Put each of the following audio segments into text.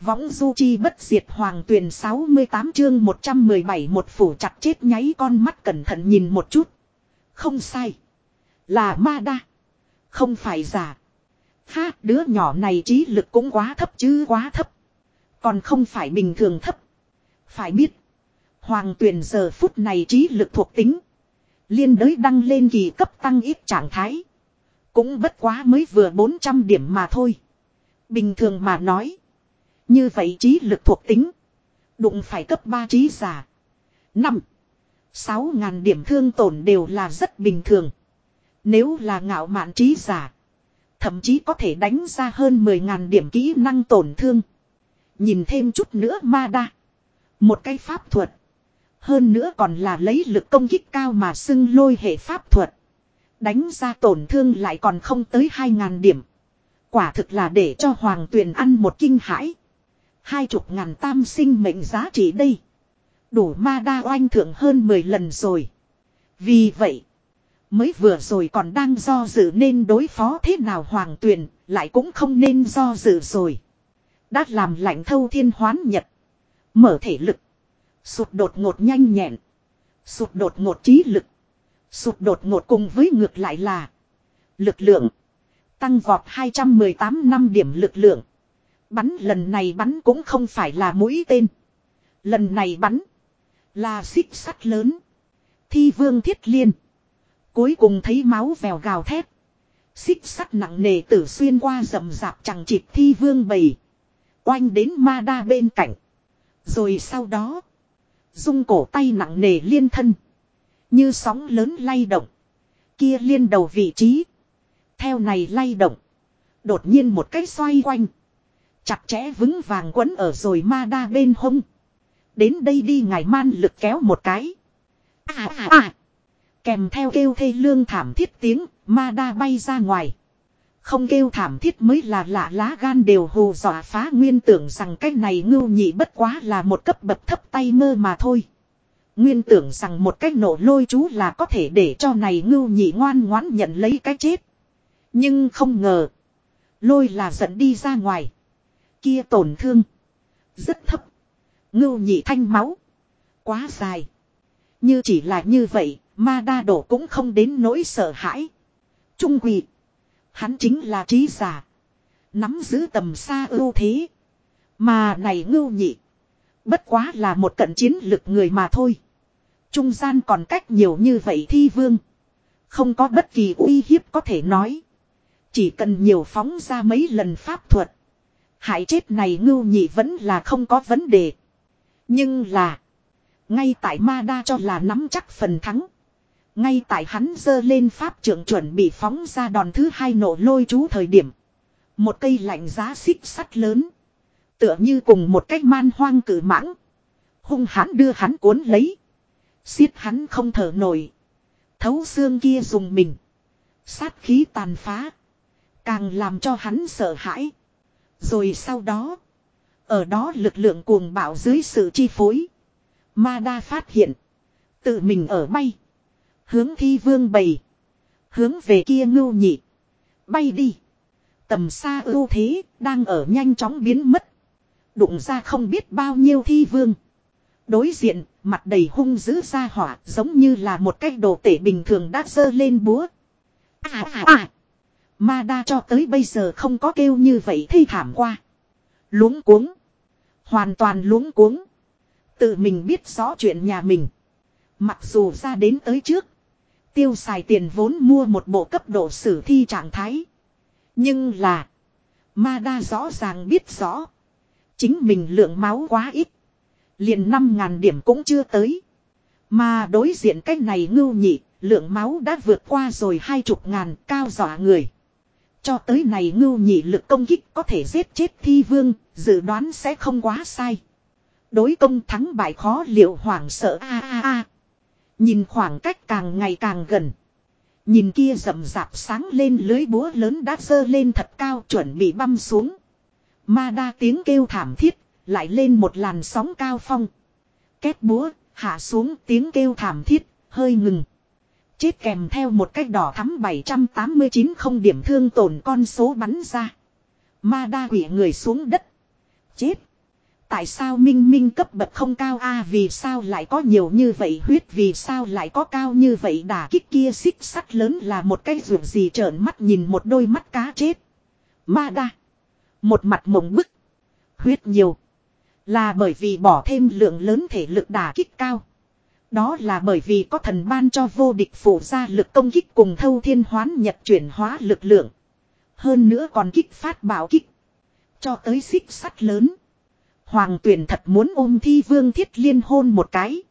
Võng du chi bất diệt hoàng tuyển 68 chương 117 một phủ chặt chết nháy con mắt cẩn thận nhìn một chút. Không sai. Là ma đa. Không phải giả. Ha, đứa nhỏ này trí lực cũng quá thấp chứ, quá thấp. Còn không phải bình thường thấp. Phải biết. Hoàng tuyển giờ phút này trí lực thuộc tính. Liên đới đăng lên kỳ cấp tăng ít trạng thái. Cũng bất quá mới vừa 400 điểm mà thôi. Bình thường mà nói. Như vậy trí lực thuộc tính. Đụng phải cấp 3 trí giả. 5. 6 ngàn điểm thương tổn đều là rất bình thường. Nếu là ngạo mạn trí giả. Thậm chí có thể đánh ra hơn 10 ngàn điểm kỹ năng tổn thương. Nhìn thêm chút nữa ma đa. Một cái pháp thuật. Hơn nữa còn là lấy lực công kích cao mà xưng lôi hệ pháp thuật. Đánh ra tổn thương lại còn không tới 2.000 điểm. Quả thực là để cho hoàng tuyền ăn một kinh hãi. Hai chục ngàn tam sinh mệnh giá trị đây. Đủ ma đa oanh thượng hơn 10 lần rồi. Vì vậy. Mới vừa rồi còn đang do dự nên đối phó thế nào hoàng tuyền, lại cũng không nên do dự rồi. Đã làm lạnh thâu thiên hoán nhật. Mở thể lực. Sụt đột ngột nhanh nhẹn. Sụt đột ngột trí lực. Sụt đột ngột cùng với ngược lại là. Lực lượng. Tăng vọt 218 năm điểm lực lượng. Bắn, lần này bắn cũng không phải là mũi tên. Lần này bắn. Là xích sắt lớn. Thi vương thiết liên. Cuối cùng thấy máu vèo gào thét. Xích sắt nặng nề tử xuyên qua rầm rạp chẳng chịp thi vương bầy. Oanh đến ma đa bên cạnh. Rồi sau đó. Dung cổ tay nặng nề liên thân. Như sóng lớn lay động. Kia liên đầu vị trí. Theo này lay động. Đột nhiên một cái xoay quanh. Chặt chẽ vững vàng quấn ở rồi ma đa bên hông. Đến đây đi ngài man lực kéo một cái. À à à. Kèm theo kêu thê lương thảm thiết tiếng, ma đa bay ra ngoài. Không kêu thảm thiết mới là lạ lá gan đều hù dọa phá nguyên tưởng rằng cái này ngưu nhị bất quá là một cấp bậc thấp tay mơ mà thôi. Nguyên tưởng rằng một cách nổ lôi chú là có thể để cho này ngưu nhị ngoan ngoãn nhận lấy cái chết. Nhưng không ngờ. Lôi là dẫn đi ra ngoài. Kia tổn thương. Rất thấp. Ngưu nhị thanh máu. Quá dài. Như chỉ là như vậy, ma đa đổ cũng không đến nỗi sợ hãi. Trung quỷ. Hắn chính là trí giả. Nắm giữ tầm xa ưu thế. Mà này ngưu nhị. Bất quá là một cận chiến lực người mà thôi. Trung gian còn cách nhiều như vậy thi vương. Không có bất kỳ uy hiếp có thể nói. Chỉ cần nhiều phóng ra mấy lần pháp thuật. Hại chết này ngưu nhị vẫn là không có vấn đề. Nhưng là. Ngay tại ma đa cho là nắm chắc phần thắng. Ngay tại hắn dơ lên pháp trưởng chuẩn bị phóng ra đòn thứ hai nổ lôi chú thời điểm. Một cây lạnh giá xích sắt lớn. Tựa như cùng một cách man hoang cử mãng. Hung hãn đưa hắn cuốn lấy. Xiết hắn không thở nổi. Thấu xương kia dùng mình. Sát khí tàn phá. Càng làm cho hắn sợ hãi. Rồi sau đó. Ở đó lực lượng cuồng bạo dưới sự chi phối. Ma đa phát hiện. Tự mình ở bay. Hướng thi vương bầy. Hướng về kia ngưu nhị. Bay đi. Tầm xa ưu thế đang ở nhanh chóng biến mất. Đụng ra không biết bao nhiêu thi vương. Đối diện, mặt đầy hung dữ ra hỏa giống như là một cái đồ tể bình thường đã dơ lên búa. À à à. Ma đa cho tới bây giờ không có kêu như vậy thi thảm qua. Luống cuống. Hoàn toàn luống cuống. Tự mình biết rõ chuyện nhà mình. Mặc dù ra đến tới trước. Tiêu xài tiền vốn mua một bộ cấp độ sử thi trạng thái. Nhưng là. Ma đa rõ ràng biết rõ. Chính mình lượng máu quá ít. Liền 5.000 điểm cũng chưa tới. Mà đối diện cách này ngưu nhị. Lượng máu đã vượt qua rồi hai chục ngàn, cao dọa người. Cho tới này ngưu nhị lực công kích có thể giết chết thi vương. Dự đoán sẽ không quá sai. Đối công thắng bại khó liệu hoảng sợ a a a. Nhìn khoảng cách càng ngày càng gần. Nhìn kia rậm rạp sáng lên lưới búa lớn đã dơ lên thật cao chuẩn bị băm xuống. Ma đa tiếng kêu thảm thiết, lại lên một làn sóng cao phong. Két búa, hạ xuống tiếng kêu thảm thiết, hơi ngừng. Chết kèm theo một cách đỏ thắm 789 không điểm thương tổn con số bắn ra. Ma đa quỷ người xuống đất. Chết. Tại sao minh minh cấp bậc không cao a, vì sao lại có nhiều như vậy huyết vì sao lại có cao như vậy đả kích kia xích sắt lớn là một cái ruộng gì trợn mắt nhìn một đôi mắt cá chết. Ma đa. Một mặt mộng bức. Huyết nhiều. Là bởi vì bỏ thêm lượng lớn thể lực đả kích cao. Đó là bởi vì có thần ban cho vô địch phủ ra lực công kích cùng thâu thiên hoán nhật chuyển hóa lực lượng. Hơn nữa còn kích phát bảo kích. Cho tới xích sắt lớn. Hoàng tuyển thật muốn ôm thi vương thiết liên hôn một cái.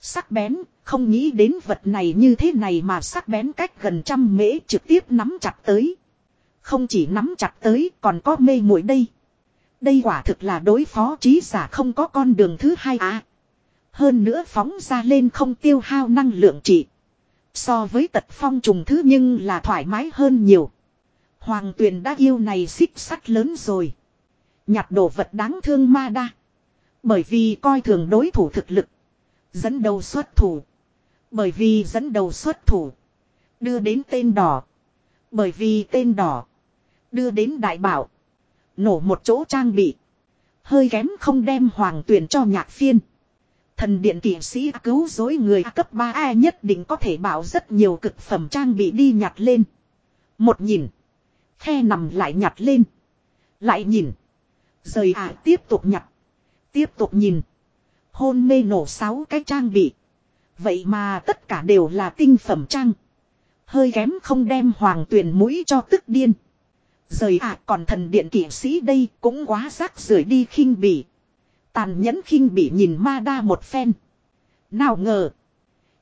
Sắc bén, không nghĩ đến vật này như thế này mà sắc bén cách gần trăm mễ trực tiếp nắm chặt tới. Không chỉ nắm chặt tới còn có mê muội đây. Đây quả thực là đối phó trí giả không có con đường thứ hai à. Hơn nữa phóng ra lên không tiêu hao năng lượng trị. So với tật phong trùng thứ nhưng là thoải mái hơn nhiều. Hoàng tuyền đã yêu này xích sắt lớn rồi. Nhặt đồ vật đáng thương ma đa. Bởi vì coi thường đối thủ thực lực. Dẫn đầu xuất thủ. Bởi vì dẫn đầu xuất thủ. Đưa đến tên đỏ. Bởi vì tên đỏ. Đưa đến đại bảo. Nổ một chỗ trang bị. Hơi kém không đem hoàng tuyền cho nhạc phiên. Thần điện kỷ sĩ cứu dối người cấp 3A nhất định có thể bảo rất nhiều cực phẩm trang bị đi nhặt lên. Một nhìn. Khe nằm lại nhặt lên. Lại nhìn. Rời ả tiếp tục nhặt. Tiếp tục nhìn. Hôn mê nổ sáu cái trang bị. Vậy mà tất cả đều là tinh phẩm trang. Hơi kém không đem hoàng tuyển mũi cho tức điên. Rời ạ còn thần điện kỷ sĩ đây cũng quá rác rưởi đi khinh bỉ. Tàn nhẫn khinh bị nhìn ma đa một phen. Nào ngờ.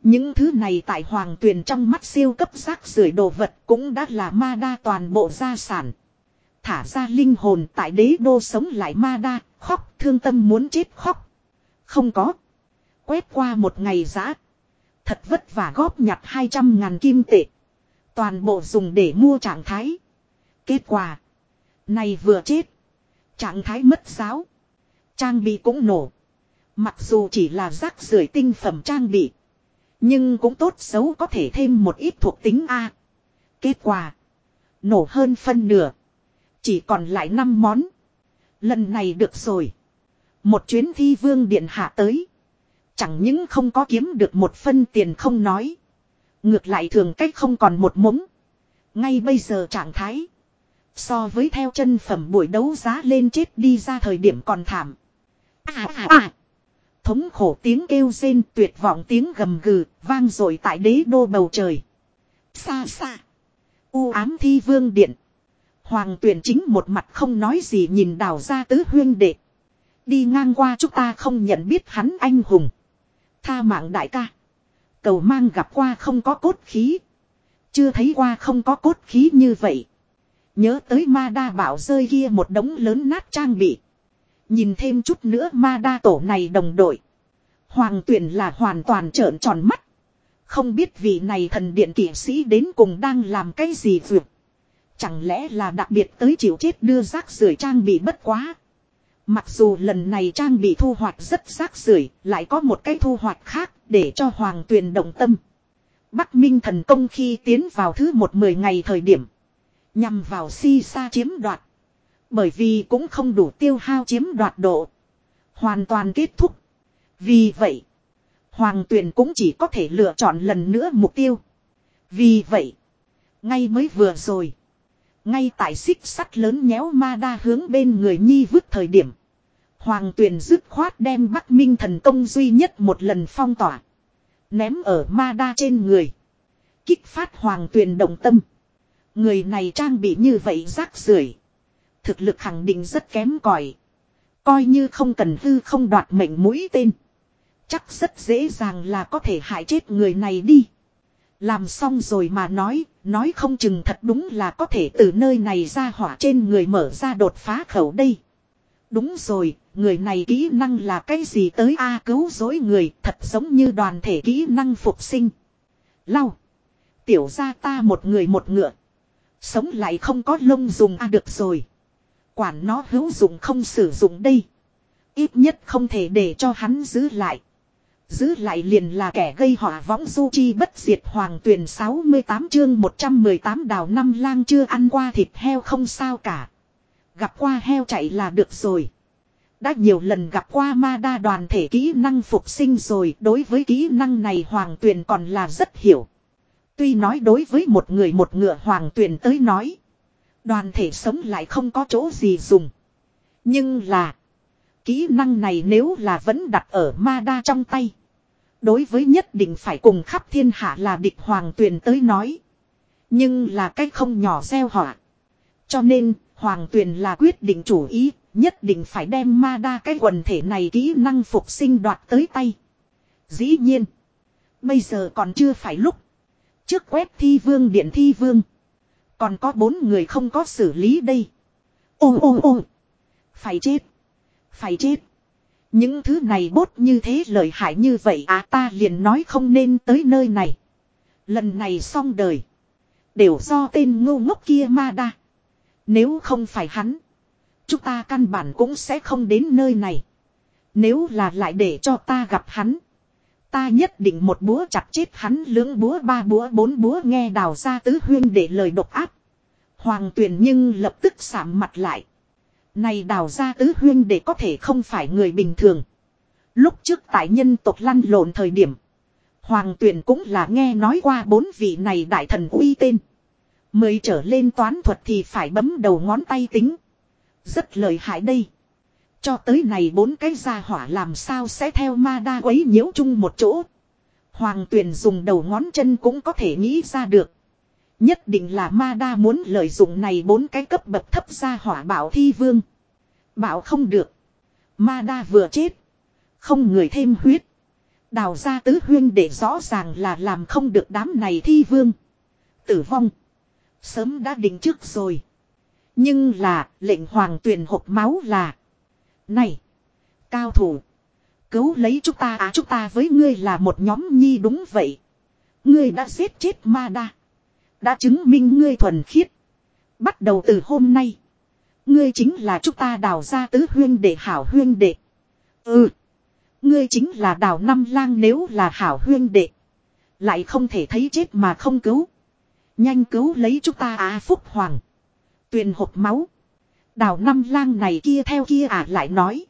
Những thứ này tại hoàng tuyền trong mắt siêu cấp rác rưởi đồ vật cũng đã là ma đa toàn bộ gia sản. Thả ra linh hồn tại đế đô sống lại ma đa, khóc thương tâm muốn chết khóc. Không có. Quét qua một ngày giã. Thật vất vả góp nhặt 200 ngàn kim tệ. Toàn bộ dùng để mua trạng thái. Kết quả. Này vừa chết. Trạng thái mất giáo. Trang bị cũng nổ. Mặc dù chỉ là rác rưởi tinh phẩm trang bị. Nhưng cũng tốt xấu có thể thêm một ít thuộc tính A. Kết quả. Nổ hơn phân nửa. Chỉ còn lại 5 món. Lần này được rồi. Một chuyến thi vương điện hạ tới. Chẳng những không có kiếm được một phân tiền không nói. Ngược lại thường cách không còn một mống. Ngay bây giờ trạng thái. So với theo chân phẩm buổi đấu giá lên chết đi ra thời điểm còn thảm. À à à. Thống khổ tiếng kêu rên, tuyệt vọng tiếng gầm gừ, vang rồi tại đế đô bầu trời. Xa xa. U ám thi vương điện. Hoàng tuyển chính một mặt không nói gì nhìn đào ra tứ huyên đệ. Đi ngang qua chúng ta không nhận biết hắn anh hùng. Tha mạng đại ca. Cầu mang gặp qua không có cốt khí. Chưa thấy qua không có cốt khí như vậy. Nhớ tới ma đa bảo rơi kia một đống lớn nát trang bị. Nhìn thêm chút nữa ma đa tổ này đồng đội. Hoàng tuyển là hoàn toàn trợn tròn mắt. Không biết vị này thần điện kỷ sĩ đến cùng đang làm cái gì vượt. Chẳng lẽ là đặc biệt tới chịu chết đưa rác rưởi trang bị bất quá. Mặc dù lần này trang bị thu hoạch rất rác rưởi, lại có một cái thu hoạch khác để cho hoàng tuyền động tâm. Bắc Minh thần công khi tiến vào thứ một mười ngày thời điểm. Nhằm vào si sa chiếm đoạt. Bởi vì cũng không đủ tiêu hao chiếm đoạt độ. Hoàn toàn kết thúc. Vì vậy. Hoàng tuyển cũng chỉ có thể lựa chọn lần nữa mục tiêu. Vì vậy. Ngay mới vừa rồi. Ngay tại xích sắt lớn nhéo ma đa hướng bên người nhi vứt thời điểm. Hoàng tuyển dứt khoát đem Bắc Minh thần công duy nhất một lần phong tỏa. Ném ở ma đa trên người. Kích phát hoàng tuyển động tâm. Người này trang bị như vậy rác rưởi Thực lực khẳng định rất kém cỏi Coi như không cần hư không đoạt mệnh mũi tên. Chắc rất dễ dàng là có thể hại chết người này đi. Làm xong rồi mà nói, nói không chừng thật đúng là có thể từ nơi này ra hỏa trên người mở ra đột phá khẩu đây. Đúng rồi, người này kỹ năng là cái gì tới a cứu dối người, thật giống như đoàn thể kỹ năng phục sinh. Lau. Tiểu ra ta một người một ngựa. Sống lại không có lông dùng a được rồi. Quản nó hữu dụng không sử dụng đây. Ít nhất không thể để cho hắn giữ lại. Giữ lại liền là kẻ gây họa võng du chi bất diệt hoàng tuyển 68 chương 118 đào năm lang chưa ăn qua thịt heo không sao cả. Gặp qua heo chạy là được rồi. Đã nhiều lần gặp qua ma đa đoàn thể kỹ năng phục sinh rồi, đối với kỹ năng này hoàng tuyền còn là rất hiểu. Tuy nói đối với một người một ngựa hoàng tuyền tới nói. Đoàn thể sống lại không có chỗ gì dùng. Nhưng là. Kỹ năng này nếu là vẫn đặt ở ma đa trong tay. Đối với nhất định phải cùng khắp thiên hạ là địch hoàng tuyền tới nói. Nhưng là cách không nhỏ gieo họa. Cho nên, hoàng tuyền là quyết định chủ ý, nhất định phải đem ma đa cái quần thể này kỹ năng phục sinh đoạt tới tay. Dĩ nhiên, bây giờ còn chưa phải lúc. Trước quét thi vương điện thi vương. Còn có bốn người không có xử lý đây. Ô ô ô. Phải chết. Phải chết. Những thứ này bốt như thế lợi hại như vậy à ta liền nói không nên tới nơi này. Lần này xong đời. Đều do tên ngu ngốc kia ma đa. Nếu không phải hắn. Chúng ta căn bản cũng sẽ không đến nơi này. Nếu là lại để cho ta gặp hắn. Ta nhất định một búa chặt chết hắn lưỡng búa, ba búa, bốn búa, nghe đào ra tứ huyên để lời độc áp. Hoàng tuyển nhưng lập tức sạm mặt lại. Này đào ra tứ huyên để có thể không phải người bình thường. Lúc trước tại nhân tộc lăn lộn thời điểm. Hoàng tuyển cũng là nghe nói qua bốn vị này đại thần uy tên. Mới trở lên toán thuật thì phải bấm đầu ngón tay tính. Rất lợi hại đây. Cho tới này bốn cái gia hỏa làm sao sẽ theo ma đa quấy nhiễu chung một chỗ. Hoàng tuyển dùng đầu ngón chân cũng có thể nghĩ ra được. Nhất định là ma đa muốn lợi dụng này bốn cái cấp bậc thấp gia hỏa bảo thi vương. Bảo không được. Ma đa vừa chết. Không người thêm huyết. Đào ra tứ huyên để rõ ràng là làm không được đám này thi vương. Tử vong. Sớm đã định trước rồi. Nhưng là, lệnh hoàng tuyền hộp máu là. Này. Cao thủ. Cứu lấy chúng ta à chúng ta với ngươi là một nhóm nhi đúng vậy. Ngươi đã giết chết ma đa. Đã chứng minh ngươi thuần khiết. Bắt đầu từ hôm nay. Ngươi chính là chúng ta đào ra tứ huyên để hảo huyên đệ. Ừ. Ngươi chính là đào năm lang nếu là hảo huyên đệ. Lại không thể thấy chết mà không cứu. Nhanh cứu lấy chúng ta á phúc hoàng. Tuyền hộp máu. Đào năm lang này kia theo kia à lại nói.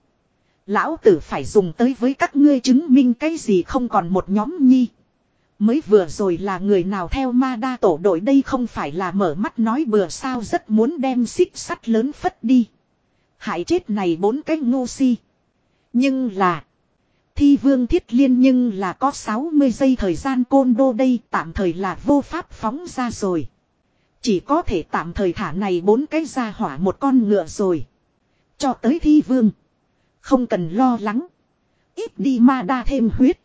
Lão tử phải dùng tới với các ngươi chứng minh cái gì không còn một nhóm nhi. Mới vừa rồi là người nào theo ma đa tổ đội đây không phải là mở mắt nói bừa sao rất muốn đem xích sắt lớn phất đi. Hại chết này bốn cái ngô si. Nhưng là. Thi vương thiết liên nhưng là có 60 giây thời gian côn đô đây tạm thời là vô pháp phóng ra rồi. Chỉ có thể tạm thời thả này bốn cái ra hỏa một con ngựa rồi. Cho tới thi vương. Không cần lo lắng. Ít đi ma đa thêm huyết.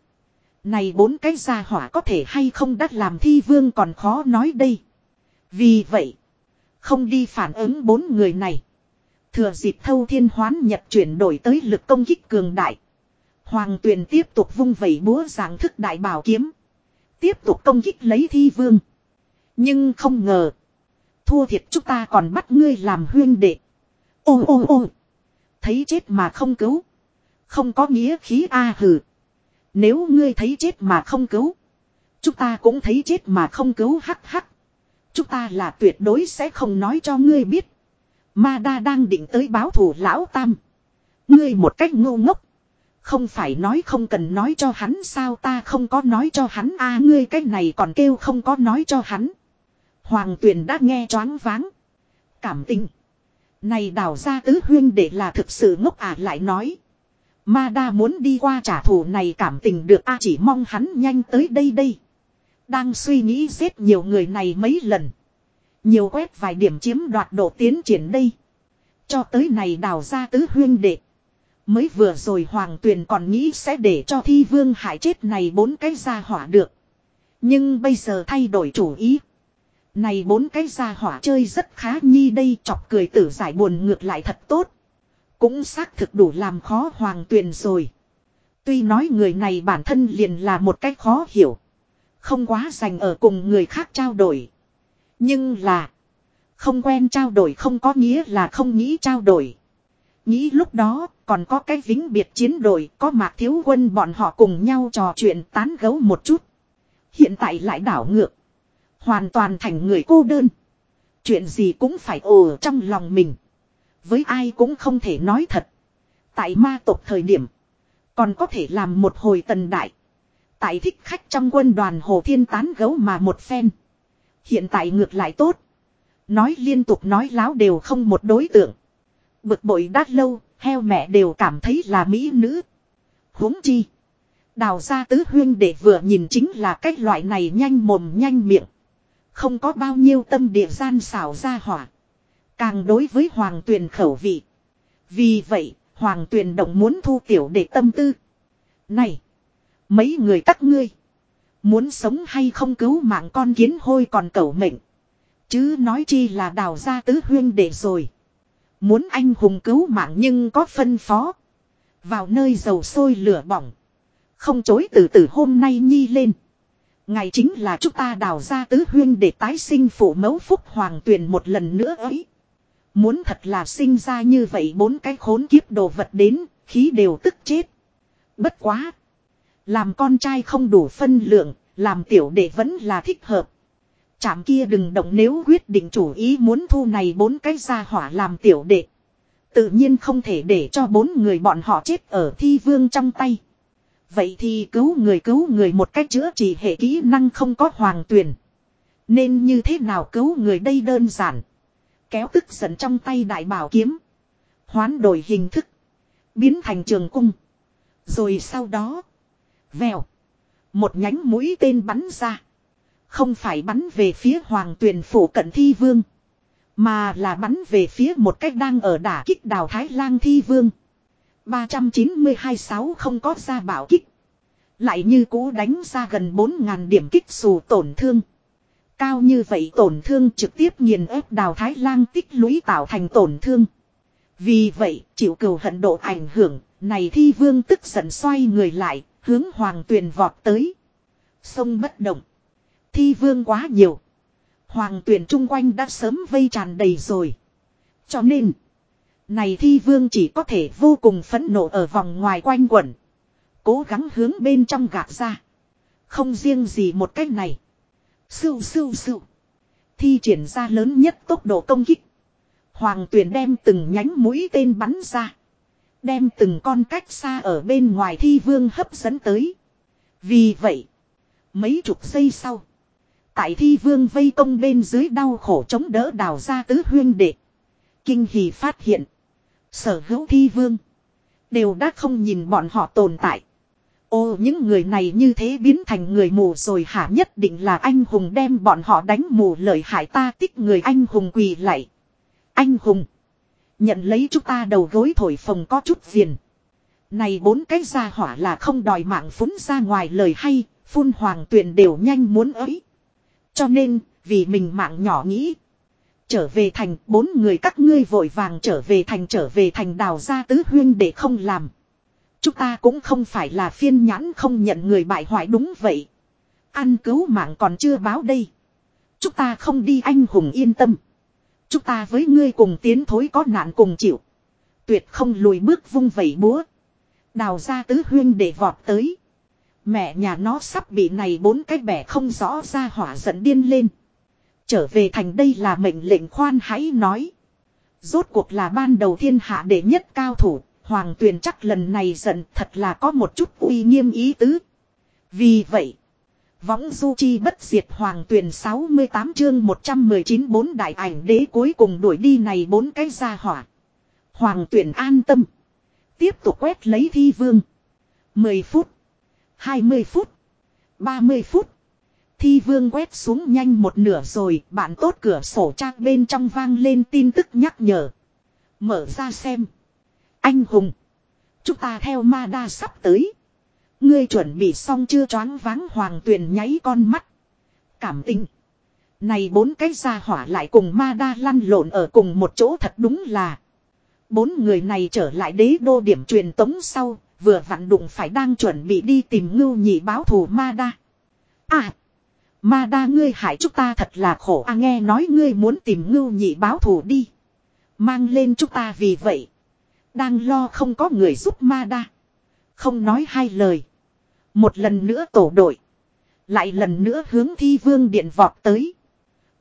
Này bốn cái gia hỏa có thể hay không đắt làm thi vương còn khó nói đây. Vì vậy. Không đi phản ứng bốn người này. Thừa dịp thâu thiên hoán nhật chuyển đổi tới lực công kích cường đại. Hoàng tuyền tiếp tục vung vẩy búa giảng thức đại bảo kiếm. Tiếp tục công kích lấy thi vương. Nhưng không ngờ. Thua thiệt chúng ta còn bắt ngươi làm huyên đệ. Ô ô ô. Thấy chết mà không cứu. Không có nghĩa khí a hừ. Nếu ngươi thấy chết mà không cứu. Chúng ta cũng thấy chết mà không cứu hắc hắc. Chúng ta là tuyệt đối sẽ không nói cho ngươi biết. Ma đa đang định tới báo thủ lão tam. Ngươi một cách ngu ngốc. Không phải nói không cần nói cho hắn sao ta không có nói cho hắn a, ngươi cái này còn kêu không có nói cho hắn. Hoàng tuyền đã nghe choáng váng. Cảm tình. Này đào ra tứ huyên để là thực sự ngốc à lại nói. Ma đa muốn đi qua trả thù này cảm tình được a chỉ mong hắn nhanh tới đây đây. Đang suy nghĩ giết nhiều người này mấy lần. Nhiều quét vài điểm chiếm đoạt độ tiến triển đây. Cho tới này đào ra tứ huyên đệ. Mới vừa rồi hoàng tuyền còn nghĩ sẽ để cho thi vương hại chết này bốn cái gia hỏa được. Nhưng bây giờ thay đổi chủ ý. Này bốn cái gia hỏa chơi rất khá, nhi đây chọc cười tử giải buồn ngược lại thật tốt. Cũng xác thực đủ làm khó hoàng tuyền rồi. Tuy nói người này bản thân liền là một cách khó hiểu. Không quá dành ở cùng người khác trao đổi. Nhưng là. Không quen trao đổi không có nghĩa là không nghĩ trao đổi. Nghĩ lúc đó, còn có cái vĩnh biệt chiến đội, có mạc thiếu quân bọn họ cùng nhau trò chuyện tán gấu một chút. Hiện tại lại đảo ngược. Hoàn toàn thành người cô đơn. Chuyện gì cũng phải ồ trong lòng mình. Với ai cũng không thể nói thật. Tại ma tộc thời điểm. Còn có thể làm một hồi tần đại. Tại thích khách trong quân đoàn Hồ Thiên tán gấu mà một phen. Hiện tại ngược lại tốt. Nói liên tục nói láo đều không một đối tượng. Bực bội đát lâu, heo mẹ đều cảm thấy là mỹ nữ. huống chi. Đào ra tứ huyên để vừa nhìn chính là cái loại này nhanh mồm nhanh miệng. Không có bao nhiêu tâm địa gian xảo ra hỏa. Càng đối với hoàng tuyền khẩu vị. Vì vậy, hoàng tuyền động muốn thu tiểu để tâm tư. Này! Mấy người các ngươi. Muốn sống hay không cứu mạng con kiến hôi còn cẩu mệnh. Chứ nói chi là đào ra tứ huyên để rồi. Muốn anh hùng cứu mạng nhưng có phân phó. Vào nơi dầu sôi lửa bỏng. Không chối từ từ hôm nay nhi lên. Ngày chính là chúng ta đào ra tứ huyên để tái sinh phụ mẫu phúc hoàng tuyền một lần nữa ấy. Muốn thật là sinh ra như vậy bốn cái khốn kiếp đồ vật đến, khí đều tức chết. Bất quá. Làm con trai không đủ phân lượng, làm tiểu đệ vẫn là thích hợp. Chạm kia đừng động nếu quyết định chủ ý muốn thu này bốn cái gia hỏa làm tiểu đệ. Tự nhiên không thể để cho bốn người bọn họ chết ở thi vương trong tay. Vậy thì cứu người cứu người một cách chữa trị hệ kỹ năng không có hoàng tuyển. Nên như thế nào cứu người đây đơn giản. Kéo tức giận trong tay đại bảo kiếm. Hoán đổi hình thức. Biến thành trường cung. Rồi sau đó. Vèo. Một nhánh mũi tên bắn ra. Không phải bắn về phía hoàng tuyền phủ cận thi vương. Mà là bắn về phía một cách đang ở đả kích đào Thái lang thi vương. 392 sáu không có ra bảo kích. Lại như cũ đánh ra gần 4.000 điểm kích dù tổn thương. Cao như vậy tổn thương trực tiếp nghiền ép đào Thái lang tích lũy tạo thành tổn thương. Vì vậy, chịu cầu hận độ ảnh hưởng, này thi vương tức giận xoay người lại, hướng hoàng tuyền vọt tới. Sông bất động. Thi vương quá nhiều. Hoàng tuyền chung quanh đã sớm vây tràn đầy rồi. Cho nên, này thi vương chỉ có thể vô cùng phẫn nộ ở vòng ngoài quanh quẩn. Cố gắng hướng bên trong gạt ra. Không riêng gì một cách này. Sưu sưu sưu. Thi triển ra lớn nhất tốc độ công kích. Hoàng tuyển đem từng nhánh mũi tên bắn ra. Đem từng con cách xa ở bên ngoài thi vương hấp dẫn tới. Vì vậy. Mấy chục giây sau. Tại thi vương vây công bên dưới đau khổ chống đỡ đào ra tứ huyên đệ. Kinh hỉ phát hiện. Sở hữu thi vương. Đều đã không nhìn bọn họ tồn tại. Ô những người này như thế biến thành người mù rồi hả nhất định là anh hùng đem bọn họ đánh mù lợi hại ta tích người anh hùng quỳ lại. Anh hùng. Nhận lấy chúng ta đầu gối thổi phồng có chút phiền. Này bốn cái gia hỏa là không đòi mạng phúng ra ngoài lời hay, phun hoàng tuyển đều nhanh muốn ấy. Cho nên, vì mình mạng nhỏ nghĩ. Trở về thành, bốn người các ngươi vội vàng trở về thành trở về thành đào ra tứ huyên để không làm. Chúng ta cũng không phải là phiên nhãn không nhận người bại hoại đúng vậy. Ăn cứu mạng còn chưa báo đây. Chúng ta không đi anh hùng yên tâm. Chúng ta với ngươi cùng tiến thối có nạn cùng chịu. Tuyệt không lùi bước vung vẩy búa. Đào ra tứ huyên để vọt tới. Mẹ nhà nó sắp bị này bốn cái bẻ không rõ ra hỏa giận điên lên. Trở về thành đây là mệnh lệnh khoan hãy nói. Rốt cuộc là ban đầu thiên hạ đệ nhất cao thủ, Hoàng Tuyền chắc lần này giận thật là có một chút uy nghiêm ý tứ. Vì vậy, võng du chi bất diệt Hoàng Tuyền 68 chương 119 bốn đại ảnh đế cuối cùng đuổi đi này bốn cái gia hỏa. Hoàng Tuyền an tâm. Tiếp tục quét lấy thi vương. 10 phút. 20 phút. 30 phút. Thi vương quét xuống nhanh một nửa rồi, bạn tốt cửa sổ trang bên trong vang lên tin tức nhắc nhở. Mở ra xem. Anh hùng. Chúng ta theo ma đa sắp tới. Ngươi chuẩn bị xong chưa choáng váng hoàng tuyền nháy con mắt. Cảm tình. Này bốn cái gia hỏa lại cùng ma đa lăn lộn ở cùng một chỗ thật đúng là. Bốn người này trở lại đế đô điểm truyền tống sau, vừa vặn đụng phải đang chuẩn bị đi tìm ngưu nhị báo thù ma đa. À! Ma đa ngươi hại chúng ta thật là khổ a, nghe nói ngươi muốn tìm ngưu nhị báo thù đi. Mang lên chúng ta vì vậy. Đang lo không có người giúp ma đa. Không nói hai lời. Một lần nữa tổ đội. Lại lần nữa hướng thi vương điện vọt tới.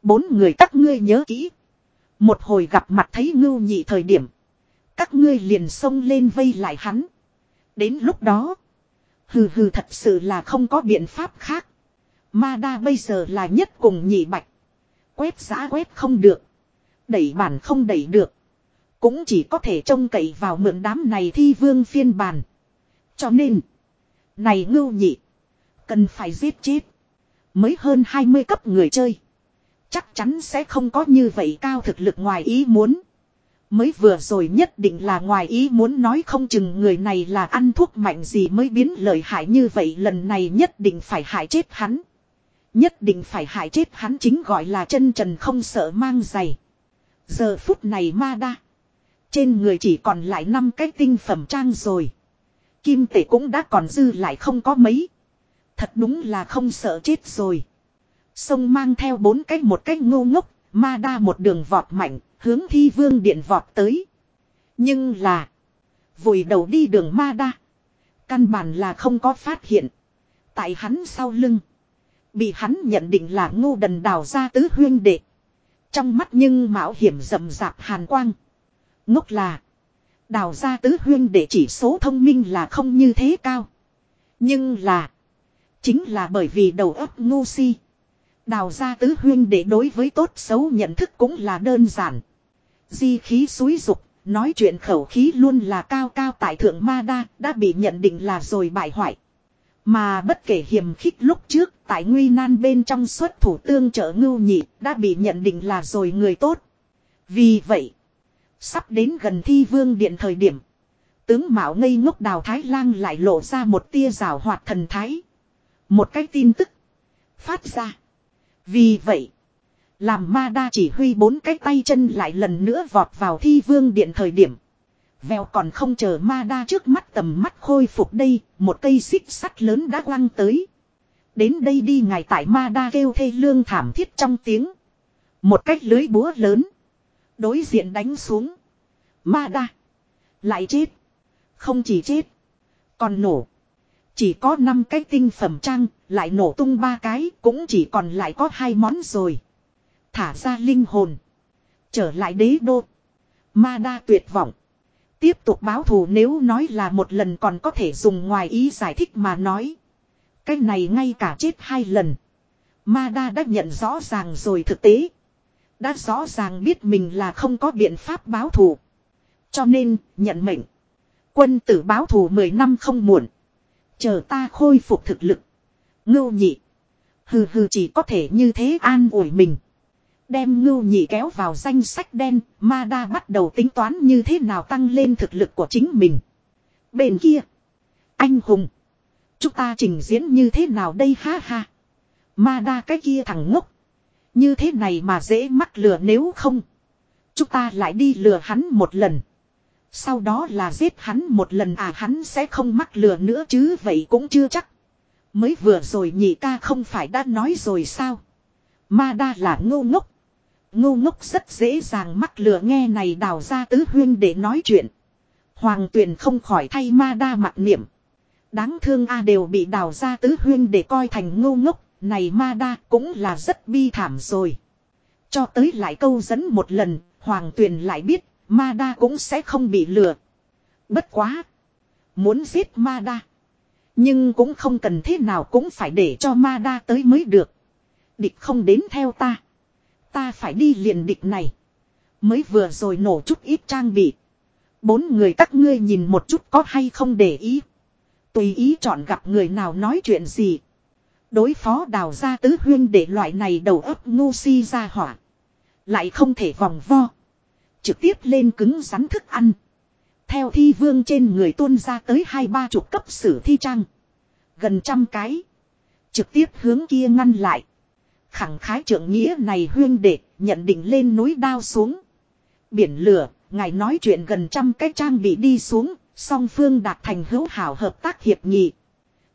Bốn người các ngươi nhớ kỹ. Một hồi gặp mặt thấy ngưu nhị thời điểm. Các ngươi liền xông lên vây lại hắn. Đến lúc đó. Hừ hừ thật sự là không có biện pháp khác. Ma đa bây giờ là nhất cùng nhị bạch. Quét giã quét không được. Đẩy bản không đẩy được. Cũng chỉ có thể trông cậy vào mượn đám này thi vương phiên bản. Cho nên. Này ngưu nhị. Cần phải giết chết. Mới hơn 20 cấp người chơi. Chắc chắn sẽ không có như vậy cao thực lực ngoài ý muốn. Mới vừa rồi nhất định là ngoài ý muốn nói không chừng người này là ăn thuốc mạnh gì mới biến lợi hại như vậy, lần này nhất định phải hại chết hắn. Nhất định phải hại chết hắn chính gọi là chân trần không sợ mang giày. Giờ phút này ma đa. Trên người chỉ còn lại năm cái tinh phẩm trang rồi. Kim tể cũng đã còn dư lại không có mấy. Thật đúng là không sợ chết rồi. Sông mang theo bốn cái một cái ngô ngốc, ma đa một đường vọt mạnh, hướng thi vương điện vọt tới. Nhưng là, vùi đầu đi đường ma đa. Căn bản là không có phát hiện. Tại hắn sau lưng, bị hắn nhận định là ngu đần đào ra tứ huyên đệ. Trong mắt nhưng mạo hiểm rầm rạp hàn quang. Ngốc là, đào ra tứ huyên đệ chỉ số thông minh là không như thế cao. Nhưng là, chính là bởi vì đầu óc ngu si. Đào ra tứ huyên đệ đối với tốt xấu nhận thức cũng là đơn giản. Di khí suối dục, nói chuyện khẩu khí luôn là cao cao tại thượng ma đa, đã bị nhận định là rồi bại hoại. Mà bất kể hiểm khích lúc trước, tại nguy nan bên trong xuất thủ tương trợ ngưu nhị, đã bị nhận định là rồi người tốt. Vì vậy, sắp đến gần thi vương điện thời điểm, tướng mạo ngây ngốc đào thái lang lại lộ ra một tia rào hoạt thần thái. Một cái tin tức phát ra. Vì vậy, làm ma đa chỉ huy bốn cái tay chân lại lần nữa vọt vào thi vương điện thời điểm. Vèo còn không chờ ma đa trước mắt tầm mắt khôi phục đây, một cây xích sắt lớn đã quăng tới. Đến đây đi ngài tại ma đa kêu thê lương thảm thiết trong tiếng. Một cách lưới búa lớn. Đối diện đánh xuống. Ma đa. Lại chết. Không chỉ chết. Còn nổ. Chỉ có 5 cái tinh phẩm trang, lại nổ tung ba cái, cũng chỉ còn lại có hai món rồi. Thả ra linh hồn. Trở lại đế đô. Ma đa tuyệt vọng. Tiếp tục báo thù nếu nói là một lần còn có thể dùng ngoài ý giải thích mà nói. Cái này ngay cả chết hai lần. Ma đa đã nhận rõ ràng rồi thực tế. Đã rõ ràng biết mình là không có biện pháp báo thù. Cho nên, nhận mệnh. Quân tử báo thù 10 năm không muộn. Chờ ta khôi phục thực lực. Ngưu nhị. Hừ hừ chỉ có thể như thế an ủi mình. Đem ngưu nhị kéo vào danh sách đen, ma đa bắt đầu tính toán như thế nào tăng lên thực lực của chính mình. Bên kia. Anh hùng. Chúng ta trình diễn như thế nào đây ha ha. Ma đa cái kia thằng ngốc. Như thế này mà dễ mắc lừa nếu không. Chúng ta lại đi lừa hắn một lần. Sau đó là giết hắn một lần à hắn sẽ không mắc lừa nữa chứ vậy cũng chưa chắc. Mới vừa rồi nhị ca không phải đã nói rồi sao. Ma đa là ngô ngốc ngu ngốc rất dễ dàng mắc lừa nghe này đào ra tứ huyên để nói chuyện. Hoàng tuyền không khỏi thay ma đa mặt niệm. Đáng thương a đều bị đào ra tứ huyên để coi thành ngu ngốc. Này ma đa cũng là rất bi thảm rồi. Cho tới lại câu dẫn một lần, Hoàng tuyền lại biết Ma đa cũng sẽ không bị lừa. Bất quá. Muốn giết ma đa. Nhưng cũng không cần thế nào cũng phải để cho ma đa tới mới được. Địch không đến theo ta. Ta phải đi liền địch này. Mới vừa rồi nổ chút ít trang bị. Bốn người các ngươi nhìn một chút có hay không để ý. Tùy ý chọn gặp người nào nói chuyện gì. Đối phó đào ra tứ huyên để loại này đầu ấp ngu si ra hỏa. Lại không thể vòng vo. Trực tiếp lên cứng rắn thức ăn. Theo thi vương trên người tuôn ra tới hai ba chục cấp sử thi trang. Gần trăm cái. Trực tiếp hướng kia ngăn lại. Khẳng khái trưởng nghĩa này huyên đệ nhận định lên núi đao xuống. Biển lửa, ngài nói chuyện gần trăm cái trang bị đi xuống, song phương đạt thành hữu hảo hợp tác hiệp nghị.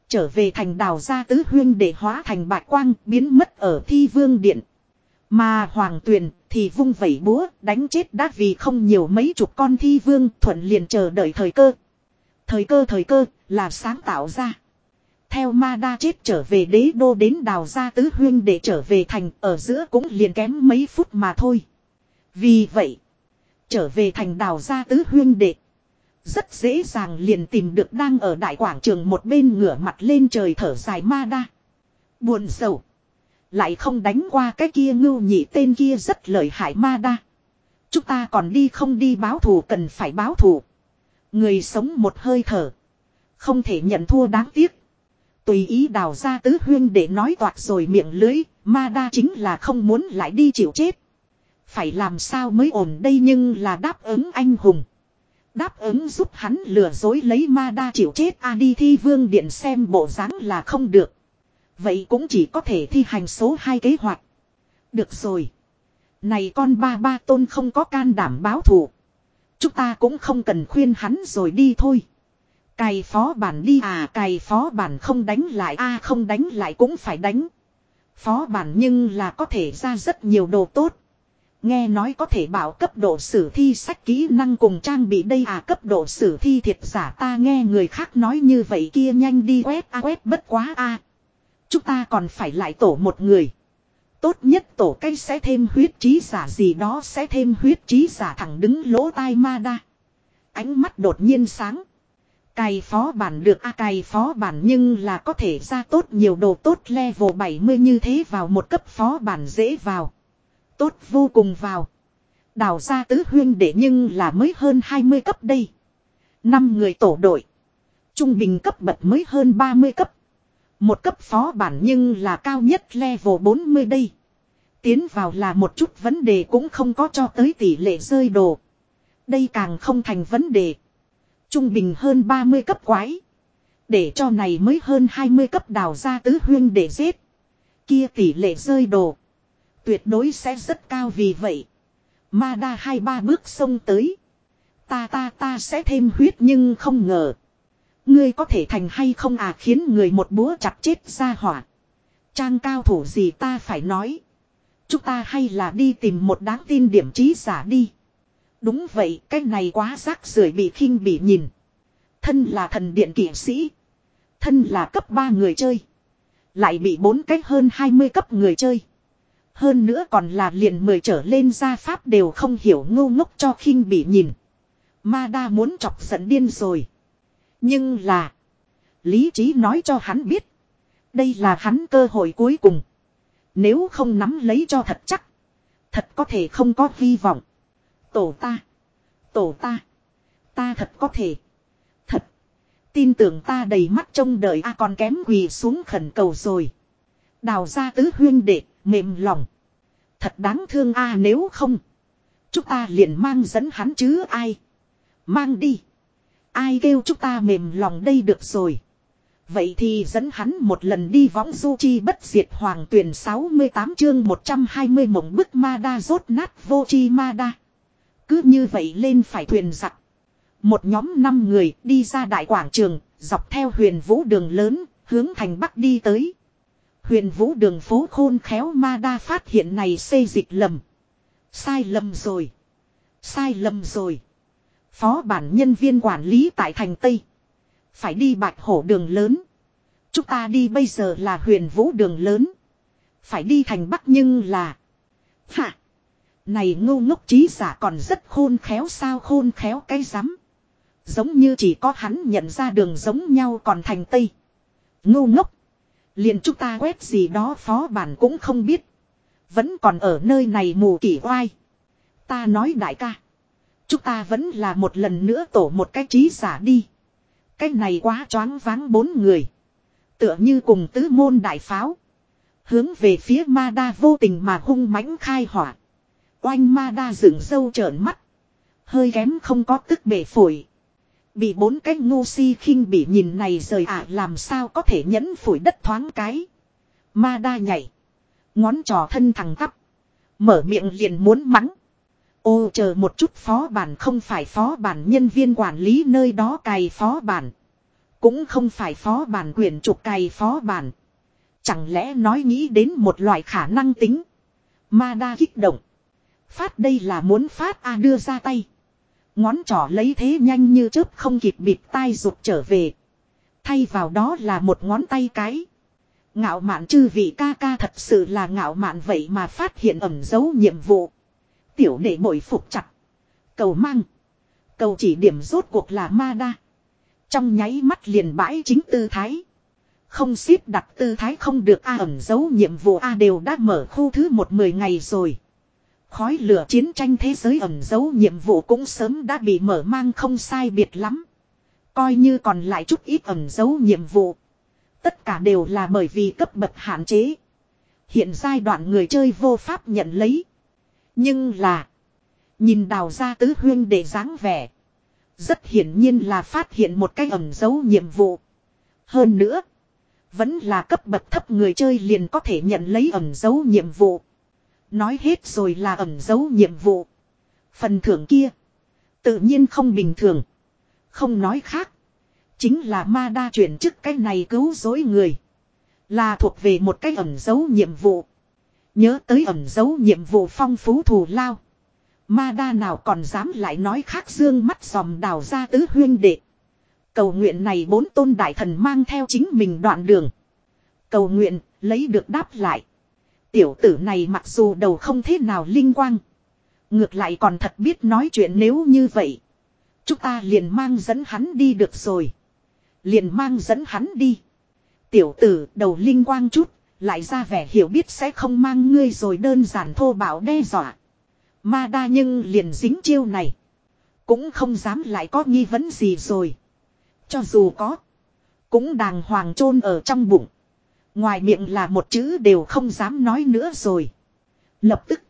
Trở về thành đào gia tứ huyên để hóa thành bạch quang biến mất ở thi vương điện. Mà hoàng tuyền thì vung vẩy búa đánh chết đã vì không nhiều mấy chục con thi vương thuận liền chờ đợi thời cơ. Thời cơ thời cơ là sáng tạo ra. Theo ma đa chết trở về đế đô đến đào gia tứ huyên để trở về thành ở giữa cũng liền kém mấy phút mà thôi. Vì vậy, Trở về thành đào gia tứ huyên đệ. Rất dễ dàng liền tìm được đang ở đại quảng trường một bên ngửa mặt lên trời thở dài ma đa. Buồn sầu. Lại không đánh qua cái kia ngưu nhị tên kia rất lợi hại ma đa. Chúng ta còn đi không đi báo thù cần phải báo thù. Người sống một hơi thở. Không thể nhận thua đáng tiếc. Tùy ý đào ra tứ huyên để nói toạc rồi miệng lưới. Ma đa chính là không muốn lại đi chịu chết. Phải làm sao mới ổn đây nhưng là đáp ứng anh hùng. Đáp ứng giúp hắn lừa dối lấy ma đa chịu chết a đi thi vương điện xem bộ dáng là không được. Vậy cũng chỉ có thể thi hành số 2 kế hoạch. Được rồi. Này con ba ba tôn không có can đảm báo thù. Chúng ta cũng không cần khuyên hắn rồi đi thôi. Cày phó bản đi à cày phó bản không đánh lại a, không đánh lại cũng phải đánh. Phó bản nhưng là có thể ra rất nhiều đồ tốt. Nghe nói có thể bảo cấp độ sử thi sách kỹ năng cùng trang bị đây à cấp độ sử thi thiệt giả ta nghe người khác nói như vậy kia nhanh đi quét, a, quét bất quá, a Chúng ta còn phải lại tổ một người. Tốt nhất tổ cây sẽ thêm huyết trí giả gì đó sẽ thêm huyết trí giả thẳng đứng lỗ tai ma đa. Ánh mắt đột nhiên sáng. Cày phó bản được a cày phó bản nhưng là có thể ra tốt nhiều đồ tốt level 70 như thế vào một cấp phó bản dễ vào. Tốt vô cùng vào. Đào ra tứ huyên để nhưng là mới hơn 20 cấp đây. năm người tổ đội. Trung bình cấp bậc mới hơn 30 cấp. Một cấp phó bản nhưng là cao nhất level 40 đây. Tiến vào là một chút vấn đề cũng không có cho tới tỷ lệ rơi đồ. Đây càng không thành vấn đề. Trung bình hơn 30 cấp quái. Để cho này mới hơn 20 cấp đào ra tứ huyên để giết. Kia tỷ lệ rơi đồ. Tuyệt đối sẽ rất cao vì vậy. Ma đa hai ba bước xông tới. Ta ta ta sẽ thêm huyết nhưng không ngờ. Ngươi có thể thành hay không à khiến người một búa chặt chết ra hỏa. Trang cao thủ gì ta phải nói. Chúng ta hay là đi tìm một đáng tin điểm trí giả đi. Đúng vậy, cái này quá rác rưởi bị khinh bị nhìn. Thân là thần điện kỷ sĩ. Thân là cấp 3 người chơi. Lại bị bốn cách hơn 20 cấp người chơi. Hơn nữa còn là liền mười trở lên gia pháp đều không hiểu ngu ngốc cho khinh bị nhìn. Ma đa muốn chọc giận điên rồi. Nhưng là. Lý trí nói cho hắn biết. Đây là hắn cơ hội cuối cùng. Nếu không nắm lấy cho thật chắc. Thật có thể không có hy vọng. Tổ ta. Tổ ta. Ta thật có thể. Thật. Tin tưởng ta đầy mắt trông đợi a còn kém quỳ xuống khẩn cầu rồi. Đào ra tứ huyên đệ, mềm lòng. Thật đáng thương a nếu không. Chúng ta liền mang dẫn hắn chứ ai. Mang đi. Ai kêu chúng ta mềm lòng đây được rồi. Vậy thì dẫn hắn một lần đi võng du chi bất diệt hoàng tuyển 68 chương 120 mộng bức ma đa rốt nát vô chi ma đa. Cứ như vậy lên phải thuyền giặc. Một nhóm năm người đi ra đại quảng trường, dọc theo huyền vũ đường lớn, hướng thành bắc đi tới. Huyền vũ đường phố khôn khéo ma đa phát hiện này xây dịch lầm. Sai lầm rồi. Sai lầm rồi. Phó bản nhân viên quản lý tại thành Tây. Phải đi bạch hổ đường lớn. Chúng ta đi bây giờ là huyền vũ đường lớn. Phải đi thành Bắc nhưng là. Hả. Này ngu ngốc trí giả còn rất khôn khéo sao khôn khéo cái rắm Giống như chỉ có hắn nhận ra đường giống nhau còn thành Tây. Ngu ngốc. Liền chúng ta quét gì đó phó bản cũng không biết. Vẫn còn ở nơi này mù kỷ oai. Ta nói đại ca. Chúng ta vẫn là một lần nữa tổ một cái trí giả đi. Cái này quá choáng váng bốn người. Tựa như cùng tứ môn đại pháo. Hướng về phía ma đa vô tình mà hung mãnh khai hỏa. Oanh ma đa dựng dâu trợn mắt. Hơi kém không có tức bể phổi. Bị bốn cái ngu si khinh bị nhìn này rời ạ, làm sao có thể nhẫn phổi đất thoáng cái. Ma đa nhảy. Ngón trò thân thẳng tắp. Mở miệng liền muốn mắng. Ô, chờ một chút phó bản không phải phó bản nhân viên quản lý nơi đó cày phó bản. Cũng không phải phó bản quyền trục cày phó bản. Chẳng lẽ nói nghĩ đến một loại khả năng tính. Ma đa kích động. Phát đây là muốn phát A đưa ra tay. Ngón trỏ lấy thế nhanh như chớp không kịp bịt tai rụt trở về. Thay vào đó là một ngón tay cái. Ngạo mạn chư vị ca ca thật sự là ngạo mạn vậy mà phát hiện ẩm dấu nhiệm vụ. Tiểu đệ bội phục chặt. Cầu mang. Cầu chỉ điểm rốt cuộc là ma đa. Trong nháy mắt liền bãi chính tư thái. Không xếp đặt tư thái không được A ẩn dấu nhiệm vụ A đều đã mở khu thứ một mười ngày rồi. Khói lửa chiến tranh thế giới ẩn dấu nhiệm vụ cũng sớm đã bị mở mang không sai biệt lắm. Coi như còn lại chút ít ẩn dấu nhiệm vụ. Tất cả đều là bởi vì cấp bậc hạn chế. Hiện giai đoạn người chơi vô pháp nhận lấy. Nhưng là. Nhìn đào ra tứ huyên để dáng vẻ. Rất hiển nhiên là phát hiện một cái ẩn dấu nhiệm vụ. Hơn nữa. Vẫn là cấp bậc thấp người chơi liền có thể nhận lấy ẩn dấu nhiệm vụ. Nói hết rồi là ẩn dấu nhiệm vụ. Phần thưởng kia. Tự nhiên không bình thường. Không nói khác. Chính là ma đa chuyển chức cái này cứu dối người. Là thuộc về một cái ẩn dấu nhiệm vụ. Nhớ tới ẩn dấu nhiệm vụ phong phú thù lao. Ma đa nào còn dám lại nói khác dương mắt dòm đào ra tứ huyên đệ. Cầu nguyện này bốn tôn đại thần mang theo chính mình đoạn đường. Cầu nguyện, lấy được đáp lại. Tiểu tử này mặc dù đầu không thế nào linh quang. Ngược lại còn thật biết nói chuyện nếu như vậy. Chúng ta liền mang dẫn hắn đi được rồi. Liền mang dẫn hắn đi. Tiểu tử đầu linh quang chút, lại ra vẻ hiểu biết sẽ không mang ngươi rồi đơn giản thô bạo đe dọa. Ma đa nhưng liền dính chiêu này. Cũng không dám lại có nghi vấn gì rồi. Cho dù có. Cũng đàng hoàng chôn ở trong bụng. Ngoài miệng là một chữ đều không dám nói nữa rồi. Lập tức.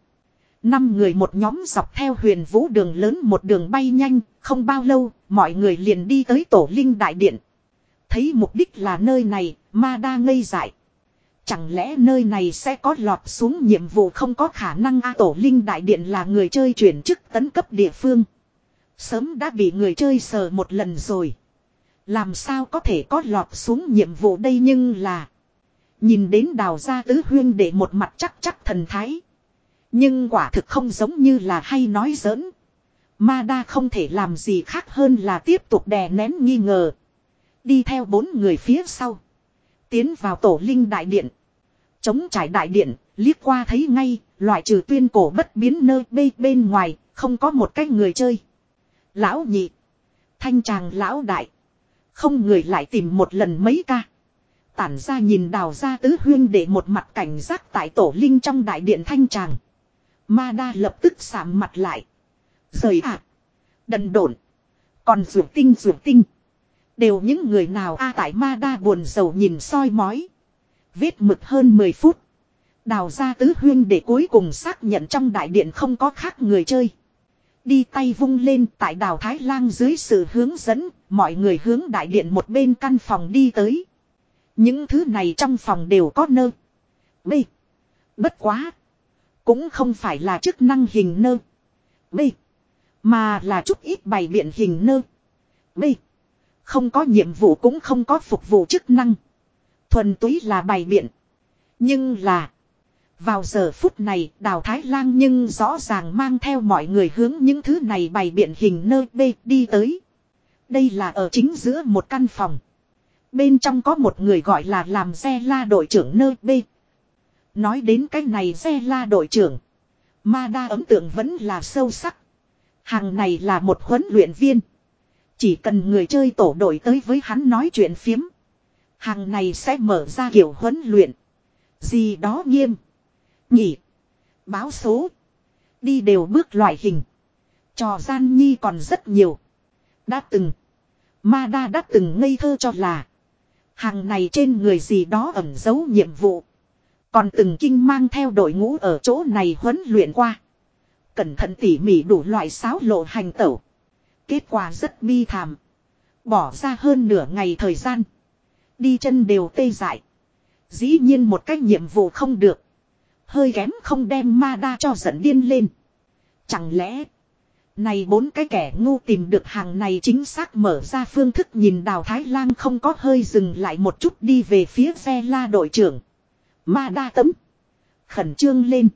Năm người một nhóm dọc theo huyền vũ đường lớn một đường bay nhanh. Không bao lâu, mọi người liền đi tới tổ linh đại điện. Thấy mục đích là nơi này, ma đa ngây dại. Chẳng lẽ nơi này sẽ có lọt xuống nhiệm vụ không có khả năng A Tổ Linh Đại Điện là người chơi chuyển chức tấn cấp địa phương. Sớm đã bị người chơi sờ một lần rồi. Làm sao có thể có lọt xuống nhiệm vụ đây nhưng là. Nhìn đến đào gia tứ huyên để một mặt chắc chắc thần thái. Nhưng quả thực không giống như là hay nói giỡn. Ma đa không thể làm gì khác hơn là tiếp tục đè nén nghi ngờ. Đi theo bốn người phía sau. Tiến vào tổ linh đại điện. Chống trải đại điện, liếc qua thấy ngay, loại trừ tuyên cổ bất biến nơi bê bên ngoài, không có một cái người chơi. Lão nhị. Thanh tràng lão đại. Không người lại tìm một lần mấy ca. Tản ra nhìn đào ra tứ huyên để một mặt cảnh giác tại tổ linh trong đại điện thanh tràng. Ma đa lập tức sạm mặt lại. Rời ạ. À. Đần độn. Còn rượu tinh rượu tinh. Đều những người nào a tại ma đa buồn sầu nhìn soi mói. Vết mực hơn 10 phút. Đào ra tứ huyên để cuối cùng xác nhận trong đại điện không có khác người chơi. Đi tay vung lên tại đào Thái Lang dưới sự hướng dẫn, mọi người hướng đại điện một bên căn phòng đi tới. Những thứ này trong phòng đều có nơ. B. Bất quá. Cũng không phải là chức năng hình nơ. B. Mà là chút ít bày biện hình nơ. B. Không có nhiệm vụ cũng không có phục vụ chức năng. Thuần túy là bày biện. Nhưng là. Vào giờ phút này, đào Thái Lang nhưng rõ ràng mang theo mọi người hướng những thứ này bày biện hình nơi B đi tới. Đây là ở chính giữa một căn phòng. Bên trong có một người gọi là làm xe la đội trưởng nơi B. Nói đến cái này xe la đội trưởng. Ma đa ấn tượng vẫn là sâu sắc. Hàng này là một huấn luyện viên. Chỉ cần người chơi tổ đội tới với hắn nói chuyện phiếm. Hàng này sẽ mở ra kiểu huấn luyện. Gì đó nghiêm. Nhỉ. Báo số. Đi đều bước loại hình. Trò gian nhi còn rất nhiều. Đã từng. Ma đa đã từng ngây thơ cho là. Hàng này trên người gì đó ẩn giấu nhiệm vụ. Còn từng kinh mang theo đội ngũ ở chỗ này huấn luyện qua. Cẩn thận tỉ mỉ đủ loại sáo lộ hành tẩu. Kết quả rất bi thảm. Bỏ ra hơn nửa ngày thời gian. Đi chân đều tê dại. Dĩ nhiên một cách nhiệm vụ không được. Hơi kém không đem ma đa cho giận điên lên. Chẳng lẽ. Này bốn cái kẻ ngu tìm được hàng này chính xác mở ra phương thức nhìn đào Thái Lang không có hơi dừng lại một chút đi về phía xe la đội trưởng. Ma đa tấm. Khẩn trương lên.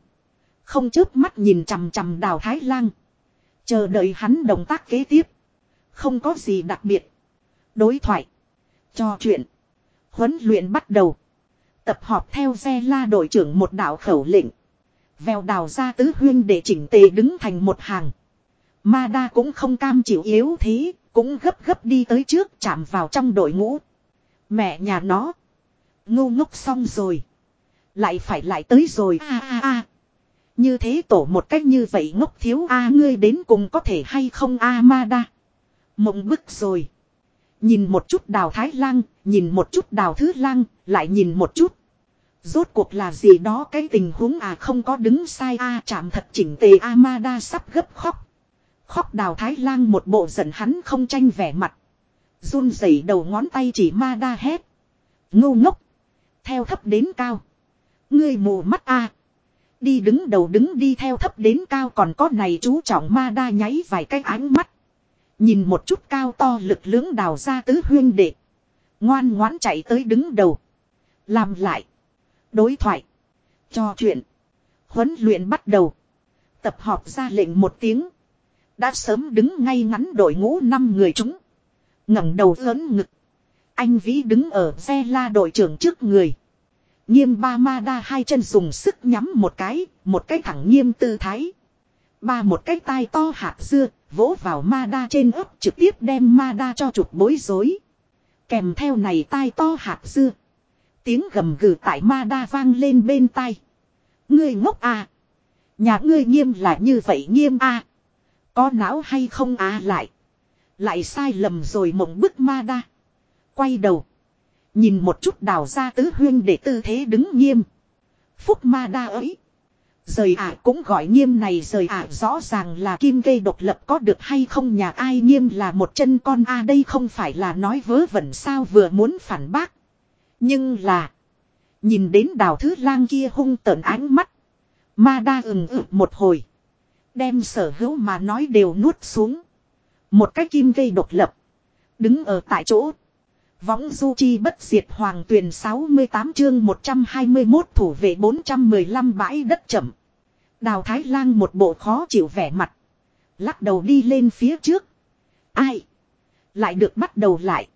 Không chớp mắt nhìn chằm chằm đào Thái Lang. Chờ đợi hắn động tác kế tiếp. Không có gì đặc biệt. Đối thoại. Cho chuyện. Huấn luyện bắt đầu. Tập họp theo xe la đội trưởng một đạo khẩu lệnh. Vèo đào ra tứ huyên để chỉnh tề đứng thành một hàng. Ma đa cũng không cam chịu yếu thế, cũng gấp gấp đi tới trước chạm vào trong đội ngũ. Mẹ nhà nó. Ngu ngốc xong rồi. Lại phải lại tới rồi a a a. Như thế tổ một cách như vậy ngốc thiếu a ngươi đến cùng có thể hay không a ma đa. Mộng bức rồi. Nhìn một chút đào thái lang, nhìn một chút đào thứ lang, lại nhìn một chút. Rốt cuộc là gì đó cái tình huống à không có đứng sai a chạm thật chỉnh tề Amada sắp gấp khóc. Khóc đào thái lang một bộ giận hắn không tranh vẻ mặt. run rẩy đầu ngón tay chỉ ma đa hét. Ngu ngốc. Theo thấp đến cao. Ngươi mù mắt a Đi đứng đầu đứng đi theo thấp đến cao còn có này chú trọng ma đa nháy vài cái ánh mắt. Nhìn một chút cao to lực lưỡng đào ra tứ huyên đệ. Ngoan ngoãn chạy tới đứng đầu. Làm lại. Đối thoại. Cho chuyện. Huấn luyện bắt đầu. Tập họp ra lệnh một tiếng. Đã sớm đứng ngay ngắn đội ngũ năm người chúng. ngẩng đầu lớn ngực. Anh Vĩ đứng ở xe la đội trưởng trước người. Nghiêm ba ma đa hai chân dùng sức nhắm một cái, một cái thẳng nghiêm tư thái. Ba một cái tai to hạt dưa, vỗ vào ma đa trên ấp trực tiếp đem ma đa cho chụp bối rối. Kèm theo này tai to hạt dưa. Tiếng gầm gừ tại ma đa vang lên bên tai. Ngươi ngốc à. Nhà ngươi nghiêm là như vậy nghiêm à. Có não hay không à lại. Lại sai lầm rồi mộng bức ma đa. Quay đầu. Nhìn một chút đào ra tứ huyên để tư thế đứng nghiêm. Phúc ma đa ấy. Rời ả cũng gọi nghiêm này rời ả rõ ràng là kim gây độc lập có được hay không nhà ai nghiêm là một chân con a, đây không phải là nói vớ vẩn sao vừa muốn phản bác. Nhưng là. Nhìn đến đào thứ lang kia hung tợn ánh mắt. Ma đa ừng ực một hồi. Đem sở hữu mà nói đều nuốt xuống. Một cái kim gây độc lập. Đứng ở tại chỗ. Võng du chi bất diệt hoàng tuyền 68 chương 121 thủ vệ 415 bãi đất chậm. Đào Thái Lang một bộ khó chịu vẻ mặt. Lắc đầu đi lên phía trước. Ai? Lại được bắt đầu lại.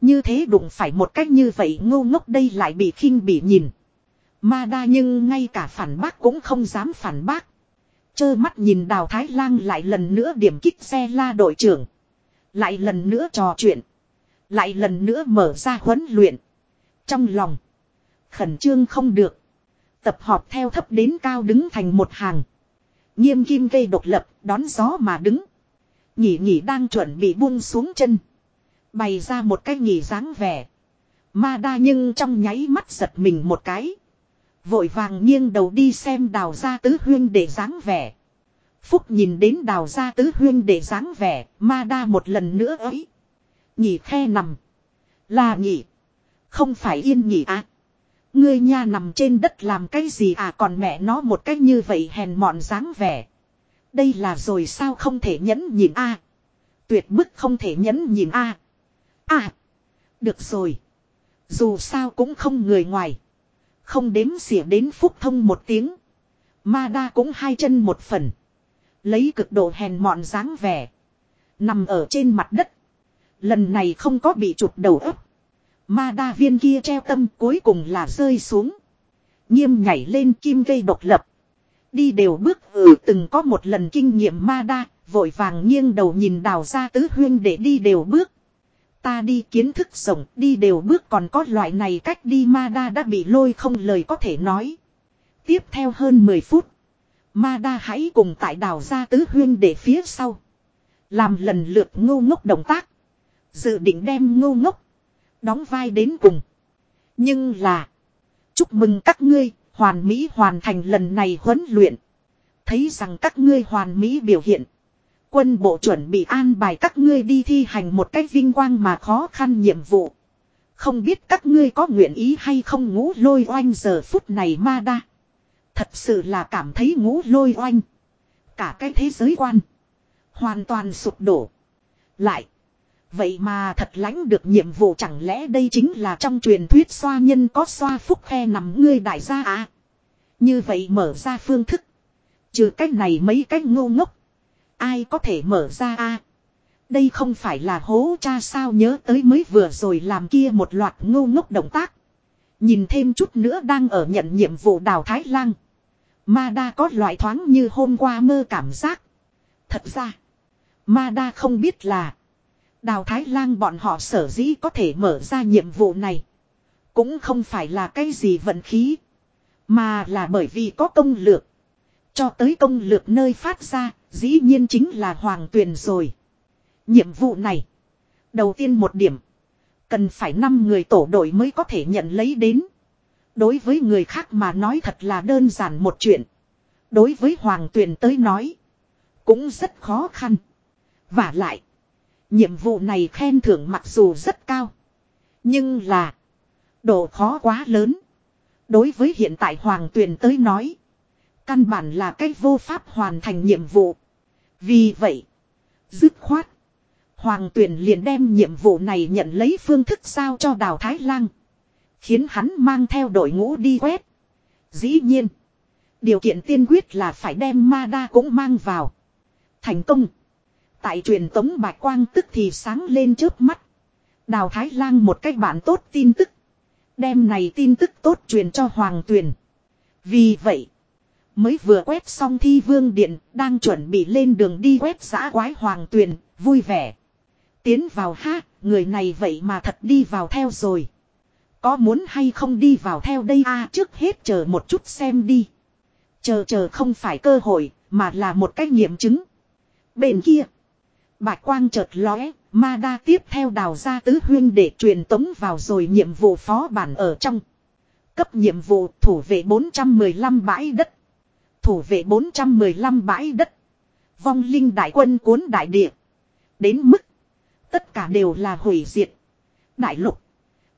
Như thế đụng phải một cách như vậy ngô ngốc đây lại bị khinh bị nhìn. Ma đa nhưng ngay cả phản bác cũng không dám phản bác. Chơ mắt nhìn đào Thái Lang lại lần nữa điểm kích xe la đội trưởng. Lại lần nữa trò chuyện. Lại lần nữa mở ra huấn luyện. Trong lòng. Khẩn trương không được. Tập họp theo thấp đến cao đứng thành một hàng. Nghiêm kim cây độc lập, đón gió mà đứng. Nhỉ nhỉ đang chuẩn bị buông xuống chân. Bày ra một cái nhỉ dáng vẻ. Ma đa nhưng trong nháy mắt giật mình một cái. Vội vàng nghiêng đầu đi xem đào gia tứ huyên để dáng vẻ. Phúc nhìn đến đào gia tứ huyên để dáng vẻ, ma đa một lần nữa ấy. Nhỉ khe nằm. Là nhỉ. Không phải yên nhỉ à. Ngươi nha nằm trên đất làm cái gì à còn mẹ nó một cách như vậy hèn mọn dáng vẻ. Đây là rồi sao không thể nhẫn nhìn a Tuyệt bức không thể nhẫn nhìn a À. Được rồi. Dù sao cũng không người ngoài. Không đếm xỉa đến phúc thông một tiếng. Ma đa cũng hai chân một phần. Lấy cực độ hèn mọn dáng vẻ. Nằm ở trên mặt đất. Lần này không có bị chụp đầu ấp. Ma đa viên kia treo tâm cuối cùng là rơi xuống. Nghiêm nhảy lên kim gây độc lập. Đi đều bước ừ từng có một lần kinh nghiệm ma đa, vội vàng nghiêng đầu nhìn đào ra tứ huyên để đi đều bước. Ta đi kiến thức rộng, đi đều bước còn có loại này cách đi ma đa đã bị lôi không lời có thể nói. Tiếp theo hơn 10 phút. Ma đa hãy cùng tại đào ra tứ huyên để phía sau. Làm lần lượt ngô ngốc động tác. Dự định đem ngô ngốc đóng vai đến cùng. Nhưng là. Chúc mừng các ngươi, hoàn mỹ hoàn thành lần này huấn luyện. Thấy rằng các ngươi hoàn mỹ biểu hiện. Quân bộ chuẩn bị an bài các ngươi đi thi hành một cách vinh quang mà khó khăn nhiệm vụ. Không biết các ngươi có nguyện ý hay không ngũ lôi oanh giờ phút này ma đa. Thật sự là cảm thấy ngũ lôi oanh. Cả cái thế giới quan. Hoàn toàn sụp đổ. Lại. Vậy mà thật lãnh được nhiệm vụ chẳng lẽ đây chính là trong truyền thuyết xoa nhân có xoa phúc khe nằm ngươi đại gia à. Như vậy mở ra phương thức. Trừ cách này mấy cách ngô ngốc. Ai có thể mở ra a Đây không phải là hố cha sao nhớ tới mới vừa rồi làm kia một loạt ngô ngốc động tác. Nhìn thêm chút nữa đang ở nhận nhiệm vụ đào Thái Lang. Ma đa có loại thoáng như hôm qua mơ cảm giác. Thật ra. Ma đa không biết là. Đào Thái Lang bọn họ sở dĩ có thể mở ra nhiệm vụ này. Cũng không phải là cái gì vận khí. Mà là bởi vì có công lược. Cho tới công lược nơi phát ra, dĩ nhiên chính là hoàng tuyền rồi. Nhiệm vụ này. Đầu tiên một điểm. Cần phải 5 người tổ đội mới có thể nhận lấy đến. Đối với người khác mà nói thật là đơn giản một chuyện. Đối với hoàng tuyền tới nói. Cũng rất khó khăn. Và lại. Nhiệm vụ này khen thưởng mặc dù rất cao. Nhưng là. Độ khó quá lớn. Đối với hiện tại Hoàng Tuyền tới nói. Căn bản là cách vô pháp hoàn thành nhiệm vụ. Vì vậy. Dứt khoát. Hoàng Tuyền liền đem nhiệm vụ này nhận lấy phương thức sao cho Đào Thái Lang. Khiến hắn mang theo đội ngũ đi quét. Dĩ nhiên. Điều kiện tiên quyết là phải đem ma đa cũng mang vào. Thành công. Tại truyền tống bạch quang tức thì sáng lên trước mắt. Đào Thái Lang một cách bản tốt tin tức. Đem này tin tức tốt truyền cho Hoàng Tuyền. Vì vậy. Mới vừa quét xong thi vương điện. Đang chuẩn bị lên đường đi quét giã quái Hoàng Tuyền. Vui vẻ. Tiến vào ha. Người này vậy mà thật đi vào theo rồi. Có muốn hay không đi vào theo đây a à, trước hết chờ một chút xem đi. Chờ chờ không phải cơ hội. Mà là một cách nghiệm chứng. Bên kia. Bạch quang chợt lóe, ma đa tiếp theo đào ra tứ huyên để truyền tống vào rồi nhiệm vụ phó bản ở trong. Cấp nhiệm vụ thủ vệ 415 bãi đất. Thủ vệ 415 bãi đất. Vong linh đại quân cuốn đại địa. Đến mức. Tất cả đều là hủy diệt. Đại lục.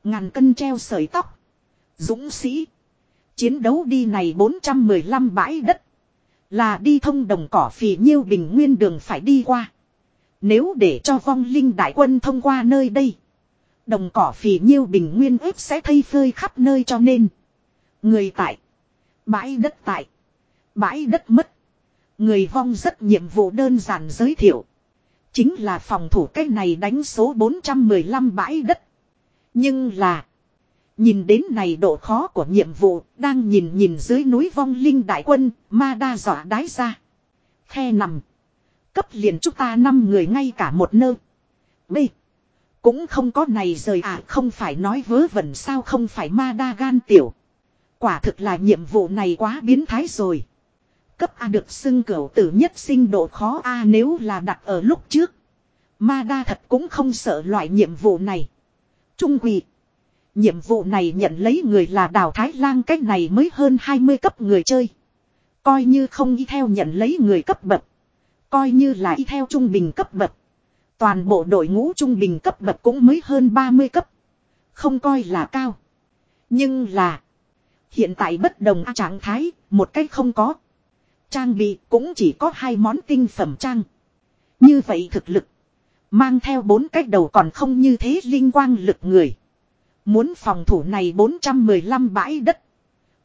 Ngàn cân treo sợi tóc. Dũng sĩ. Chiến đấu đi này 415 bãi đất. Là đi thông đồng cỏ phì nhiêu bình nguyên đường phải đi qua. Nếu để cho vong linh đại quân thông qua nơi đây. Đồng cỏ phì nhiêu bình nguyên ếp sẽ thay phơi khắp nơi cho nên. Người tại. Bãi đất tại. Bãi đất mất. Người vong rất nhiệm vụ đơn giản giới thiệu. Chính là phòng thủ cách này đánh số 415 bãi đất. Nhưng là. Nhìn đến này độ khó của nhiệm vụ. Đang nhìn nhìn dưới núi vong linh đại quân. Ma đa dọa đái ra. Khe nằm. Cấp liền chúng ta năm người ngay cả một nơ. B. Cũng không có này rời à không phải nói vớ vẩn sao không phải ma đa gan tiểu. Quả thực là nhiệm vụ này quá biến thái rồi. Cấp A được xưng cửu tử nhất sinh độ khó A nếu là đặt ở lúc trước. Ma đa thật cũng không sợ loại nhiệm vụ này. Trung quỷ. Nhiệm vụ này nhận lấy người là đào Thái Lang cách này mới hơn 20 cấp người chơi. Coi như không y theo nhận lấy người cấp bậc. Coi như là y theo trung bình cấp bậc. Toàn bộ đội ngũ trung bình cấp bậc cũng mới hơn 30 cấp. Không coi là cao. Nhưng là. Hiện tại bất đồng trạng thái, một cách không có. Trang bị cũng chỉ có hai món tinh phẩm trang. Như vậy thực lực. Mang theo bốn cách đầu còn không như thế linh quang lực người. Muốn phòng thủ này 415 bãi đất.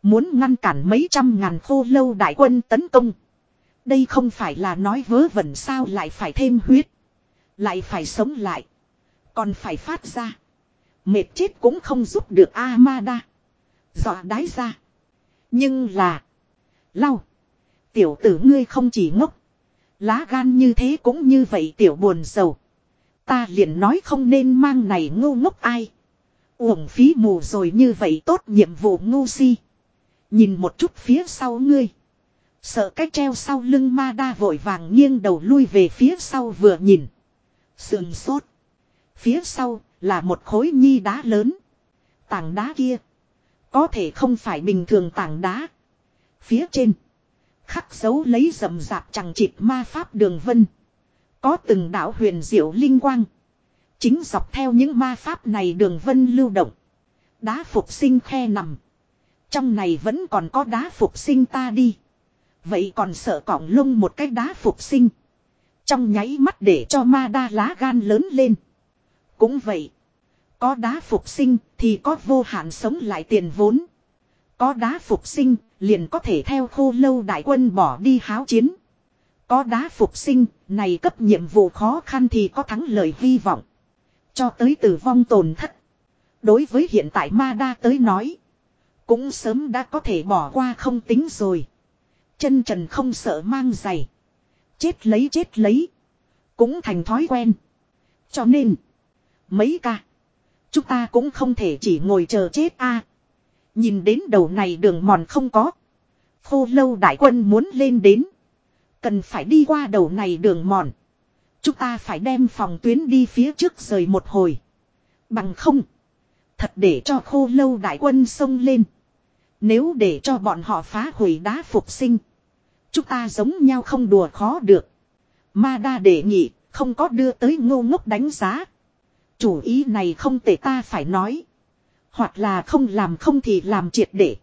Muốn ngăn cản mấy trăm ngàn khô lâu đại quân tấn công. Đây không phải là nói vớ vẩn sao lại phải thêm huyết. Lại phải sống lại. Còn phải phát ra. Mệt chết cũng không giúp được Amada. Dọa đái ra. Nhưng là. Lau. Tiểu tử ngươi không chỉ ngốc. Lá gan như thế cũng như vậy tiểu buồn sầu. Ta liền nói không nên mang này ngu ngốc ai. Uổng phí mù rồi như vậy tốt nhiệm vụ ngu si. Nhìn một chút phía sau ngươi. Sợ cái treo sau lưng ma đa vội vàng nghiêng đầu lui về phía sau vừa nhìn. Sườn sốt. Phía sau là một khối nhi đá lớn. Tảng đá kia. Có thể không phải bình thường tảng đá. Phía trên. Khắc dấu lấy rầm rạp chẳng chịt ma pháp đường vân. Có từng đạo huyền diệu linh quang. Chính dọc theo những ma pháp này đường vân lưu động. Đá phục sinh khe nằm. Trong này vẫn còn có đá phục sinh ta đi. Vậy còn sợ cỏng lông một cái đá phục sinh. Trong nháy mắt để cho ma đa lá gan lớn lên. Cũng vậy. Có đá phục sinh thì có vô hạn sống lại tiền vốn. Có đá phục sinh liền có thể theo khô lâu đại quân bỏ đi háo chiến. Có đá phục sinh, này cấp nhiệm vụ khó khăn thì có thắng lợi hy vọng. Cho tới tử vong tổn thất. Đối với hiện tại ma đa tới nói. Cũng sớm đã có thể bỏ qua không tính rồi. Chân trần không sợ mang giày. Chết lấy chết lấy. Cũng thành thói quen. Cho nên. Mấy ca. Chúng ta cũng không thể chỉ ngồi chờ chết a. Nhìn đến đầu này đường mòn không có. Khô lâu đại quân muốn lên đến. Cần phải đi qua đầu này đường mòn. Chúng ta phải đem phòng tuyến đi phía trước rời một hồi. Bằng không. Thật để cho khô lâu đại quân xông lên. Nếu để cho bọn họ phá hủy đá phục sinh. Chúng ta giống nhau không đùa khó được. Ma đa đề nghị, không có đưa tới ngô ngốc đánh giá. Chủ ý này không thể ta phải nói. Hoặc là không làm không thì làm triệt để.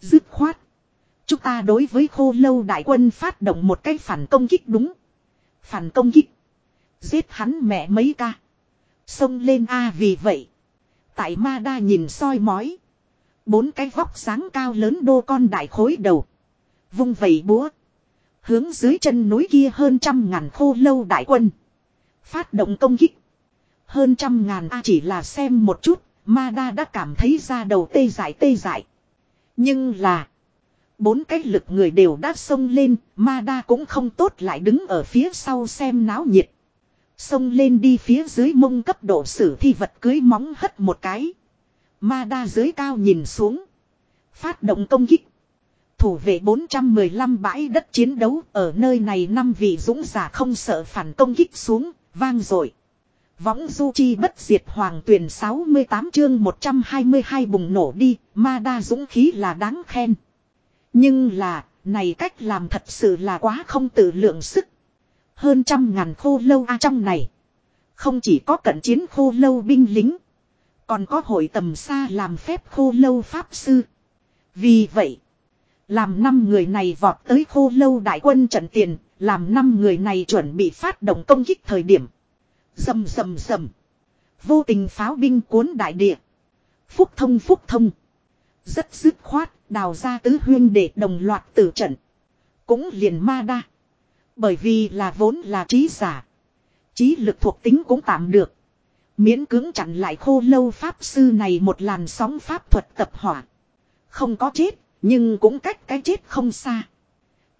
Dứt khoát. Chúng ta đối với khô lâu đại quân phát động một cái phản công kích đúng. Phản công kích. Giết hắn mẹ mấy ca. Xông lên A vì vậy. Tại ma đa nhìn soi mói. Bốn cái vóc sáng cao lớn đô con đại khối đầu. Vung vẩy búa. Hướng dưới chân núi kia hơn trăm ngàn khô lâu đại quân. Phát động công kích. Hơn trăm ngàn A chỉ là xem một chút. Ma đa đã cảm thấy ra đầu tê dại tê dại. Nhưng là. Bốn cái lực người đều đã xông lên. Ma đa cũng không tốt lại đứng ở phía sau xem náo nhiệt. Xông lên đi phía dưới mông cấp độ sử thi vật cưới móng hất một cái. Ma đa dưới cao nhìn xuống. Phát động công kích. Thủ vệ 415 bãi đất chiến đấu ở nơi này năm vị dũng giả không sợ phản công kích xuống, vang rồi. Võng du chi bất diệt hoàng tuyển 68 chương 122 bùng nổ đi, ma đa dũng khí là đáng khen. Nhưng là, này cách làm thật sự là quá không tự lượng sức. Hơn trăm ngàn khô lâu a trong này. Không chỉ có cận chiến khô lâu binh lính. Còn có hội tầm xa làm phép khô lâu pháp sư. Vì vậy. Làm năm người này vọt tới khô lâu đại quân trận tiền. Làm năm người này chuẩn bị phát động công kích thời điểm. Dầm dầm dầm. Vô tình pháo binh cuốn đại địa. Phúc thông phúc thông. Rất dứt khoát đào ra tứ huyên để đồng loạt tử trận. Cũng liền ma đa. Bởi vì là vốn là trí giả. Trí lực thuộc tính cũng tạm được. Miễn cưỡng chặn lại khô lâu pháp sư này một làn sóng pháp thuật tập hỏa. Không có chết, nhưng cũng cách cái chết không xa.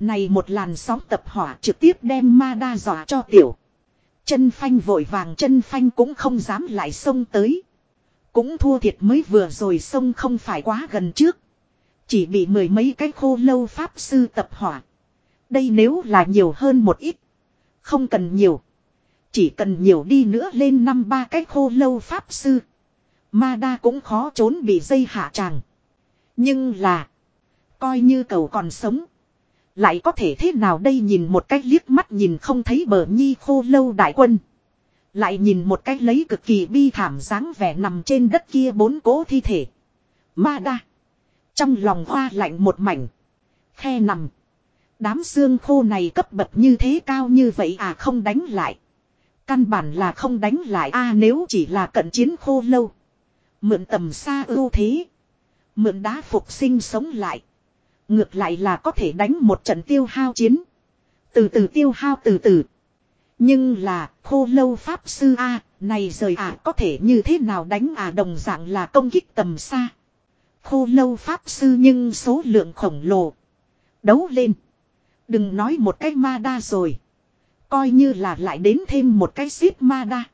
Này một làn sóng tập hỏa trực tiếp đem ma đa dọa cho tiểu. Chân phanh vội vàng chân phanh cũng không dám lại xông tới. Cũng thua thiệt mới vừa rồi xông không phải quá gần trước. Chỉ bị mười mấy cái khô lâu pháp sư tập hỏa. Đây nếu là nhiều hơn một ít. Không cần nhiều. Chỉ cần nhiều đi nữa lên năm ba cái khô lâu pháp sư. Ma đa cũng khó trốn bị dây hạ tràng. Nhưng là. Coi như cầu còn sống. Lại có thể thế nào đây nhìn một cách liếc mắt nhìn không thấy bờ nhi khô lâu đại quân. Lại nhìn một cách lấy cực kỳ bi thảm dáng vẻ nằm trên đất kia bốn cố thi thể. Ma đa. Trong lòng hoa lạnh một mảnh. Khe nằm. Đám xương khô này cấp bậc như thế cao như vậy à không đánh lại. Căn bản là không đánh lại a nếu chỉ là cận chiến khô lâu. Mượn tầm xa ưu thế. Mượn đá phục sinh sống lại. Ngược lại là có thể đánh một trận tiêu hao chiến. Từ từ tiêu hao từ từ. Nhưng là khô lâu pháp sư A này rời à có thể như thế nào đánh à đồng dạng là công kích tầm xa. Khô lâu pháp sư nhưng số lượng khổng lồ. Đấu lên. Đừng nói một cái ma đa rồi. Coi như là lại đến thêm một cái ship ma đa.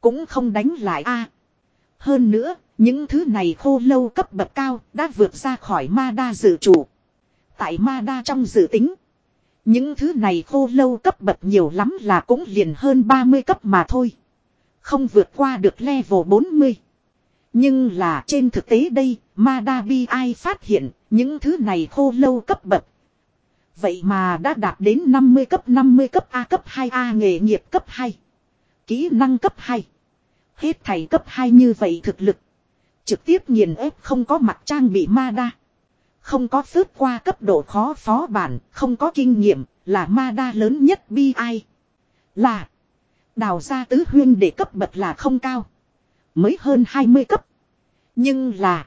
Cũng không đánh lại a. hơn nữa, những thứ này khô lâu cấp bậc cao đã vượt ra khỏi ma đa dự chủ. Tại ma đa trong dự tính. Những thứ này khô lâu cấp bậc nhiều lắm là cũng liền hơn 30 cấp mà thôi. Không vượt qua được level 40. Nhưng là trên thực tế đây, ma đa bi ai phát hiện những thứ này khô lâu cấp bậc Vậy mà đã đạt đến 50 cấp 50 cấp A cấp 2A nghề nghiệp cấp 2. Kỹ năng cấp 2. Hết thầy cấp 2 như vậy thực lực. Trực tiếp nghiền ép không có mặt trang bị ma đa. Không có phước qua cấp độ khó phó bản, không có kinh nghiệm, là ma đa lớn nhất bi ai. Là. Đào ra tứ huyên để cấp bậc là không cao. Mới hơn 20 cấp. Nhưng là.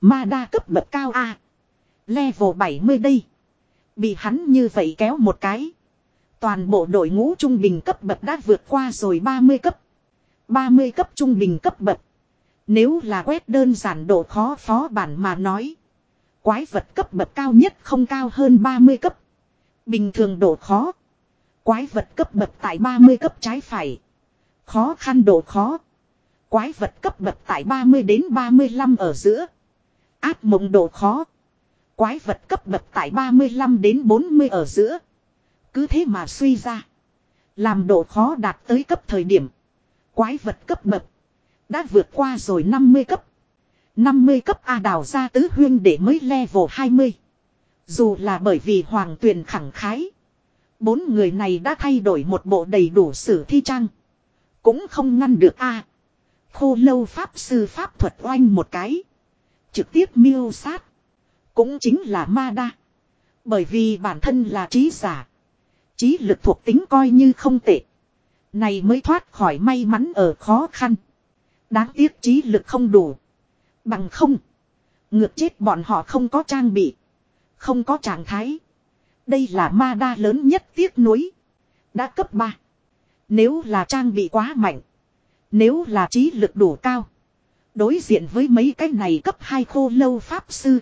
Ma đa cấp bậc cao A. Level 70 đây. Bị hắn như vậy kéo một cái. Toàn bộ đội ngũ trung bình cấp bậc đã vượt qua rồi 30 cấp. 30 cấp trung bình cấp bậc. Nếu là quét đơn giản độ khó phó bản mà nói. Quái vật cấp bậc cao nhất không cao hơn 30 cấp. Bình thường độ khó. Quái vật cấp bậc tại 30 cấp trái phải. Khó khăn độ khó. Quái vật cấp bậc tại 30 đến 35 ở giữa. Áp mộng độ khó. Quái vật cấp bậc tại 35 đến 40 ở giữa. Cứ thế mà suy ra. Làm độ khó đạt tới cấp thời điểm. Quái vật cấp bậc. Đã vượt qua rồi 50 cấp. 50 cấp A đào ra tứ huyên để mới level 20. Dù là bởi vì hoàng tuyền khẳng khái. Bốn người này đã thay đổi một bộ đầy đủ sử thi trang. Cũng không ngăn được A. Khô lâu pháp sư pháp thuật oanh một cái. Trực tiếp miêu sát. Cũng chính là ma đa. Bởi vì bản thân là trí giả. Trí lực thuộc tính coi như không tệ. Này mới thoát khỏi may mắn ở khó khăn. Đáng tiếc trí lực không đủ. Bằng không. Ngược chết bọn họ không có trang bị. Không có trạng thái. Đây là ma đa lớn nhất tiếc nuối. Đã cấp 3. Nếu là trang bị quá mạnh. Nếu là trí lực đủ cao. Đối diện với mấy cái này cấp 2 khô lâu pháp sư.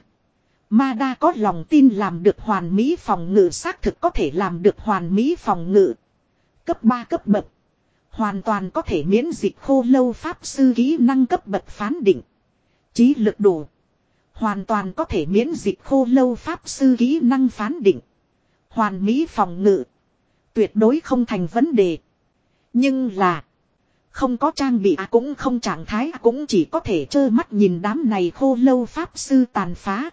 Ma đa có lòng tin làm được hoàn mỹ phòng ngự, xác thực có thể làm được hoàn mỹ phòng ngự. Cấp 3 cấp bậc. Hoàn toàn có thể miễn dịch khô lâu pháp sư kỹ năng cấp bậc phán định. Trí lực đủ. Hoàn toàn có thể miễn dịch khô lâu pháp sư kỹ năng phán định. Hoàn mỹ phòng ngự. Tuyệt đối không thành vấn đề. Nhưng là. Không có trang bị à cũng không trạng thái à cũng chỉ có thể trơ mắt nhìn đám này khô lâu pháp sư tàn phá.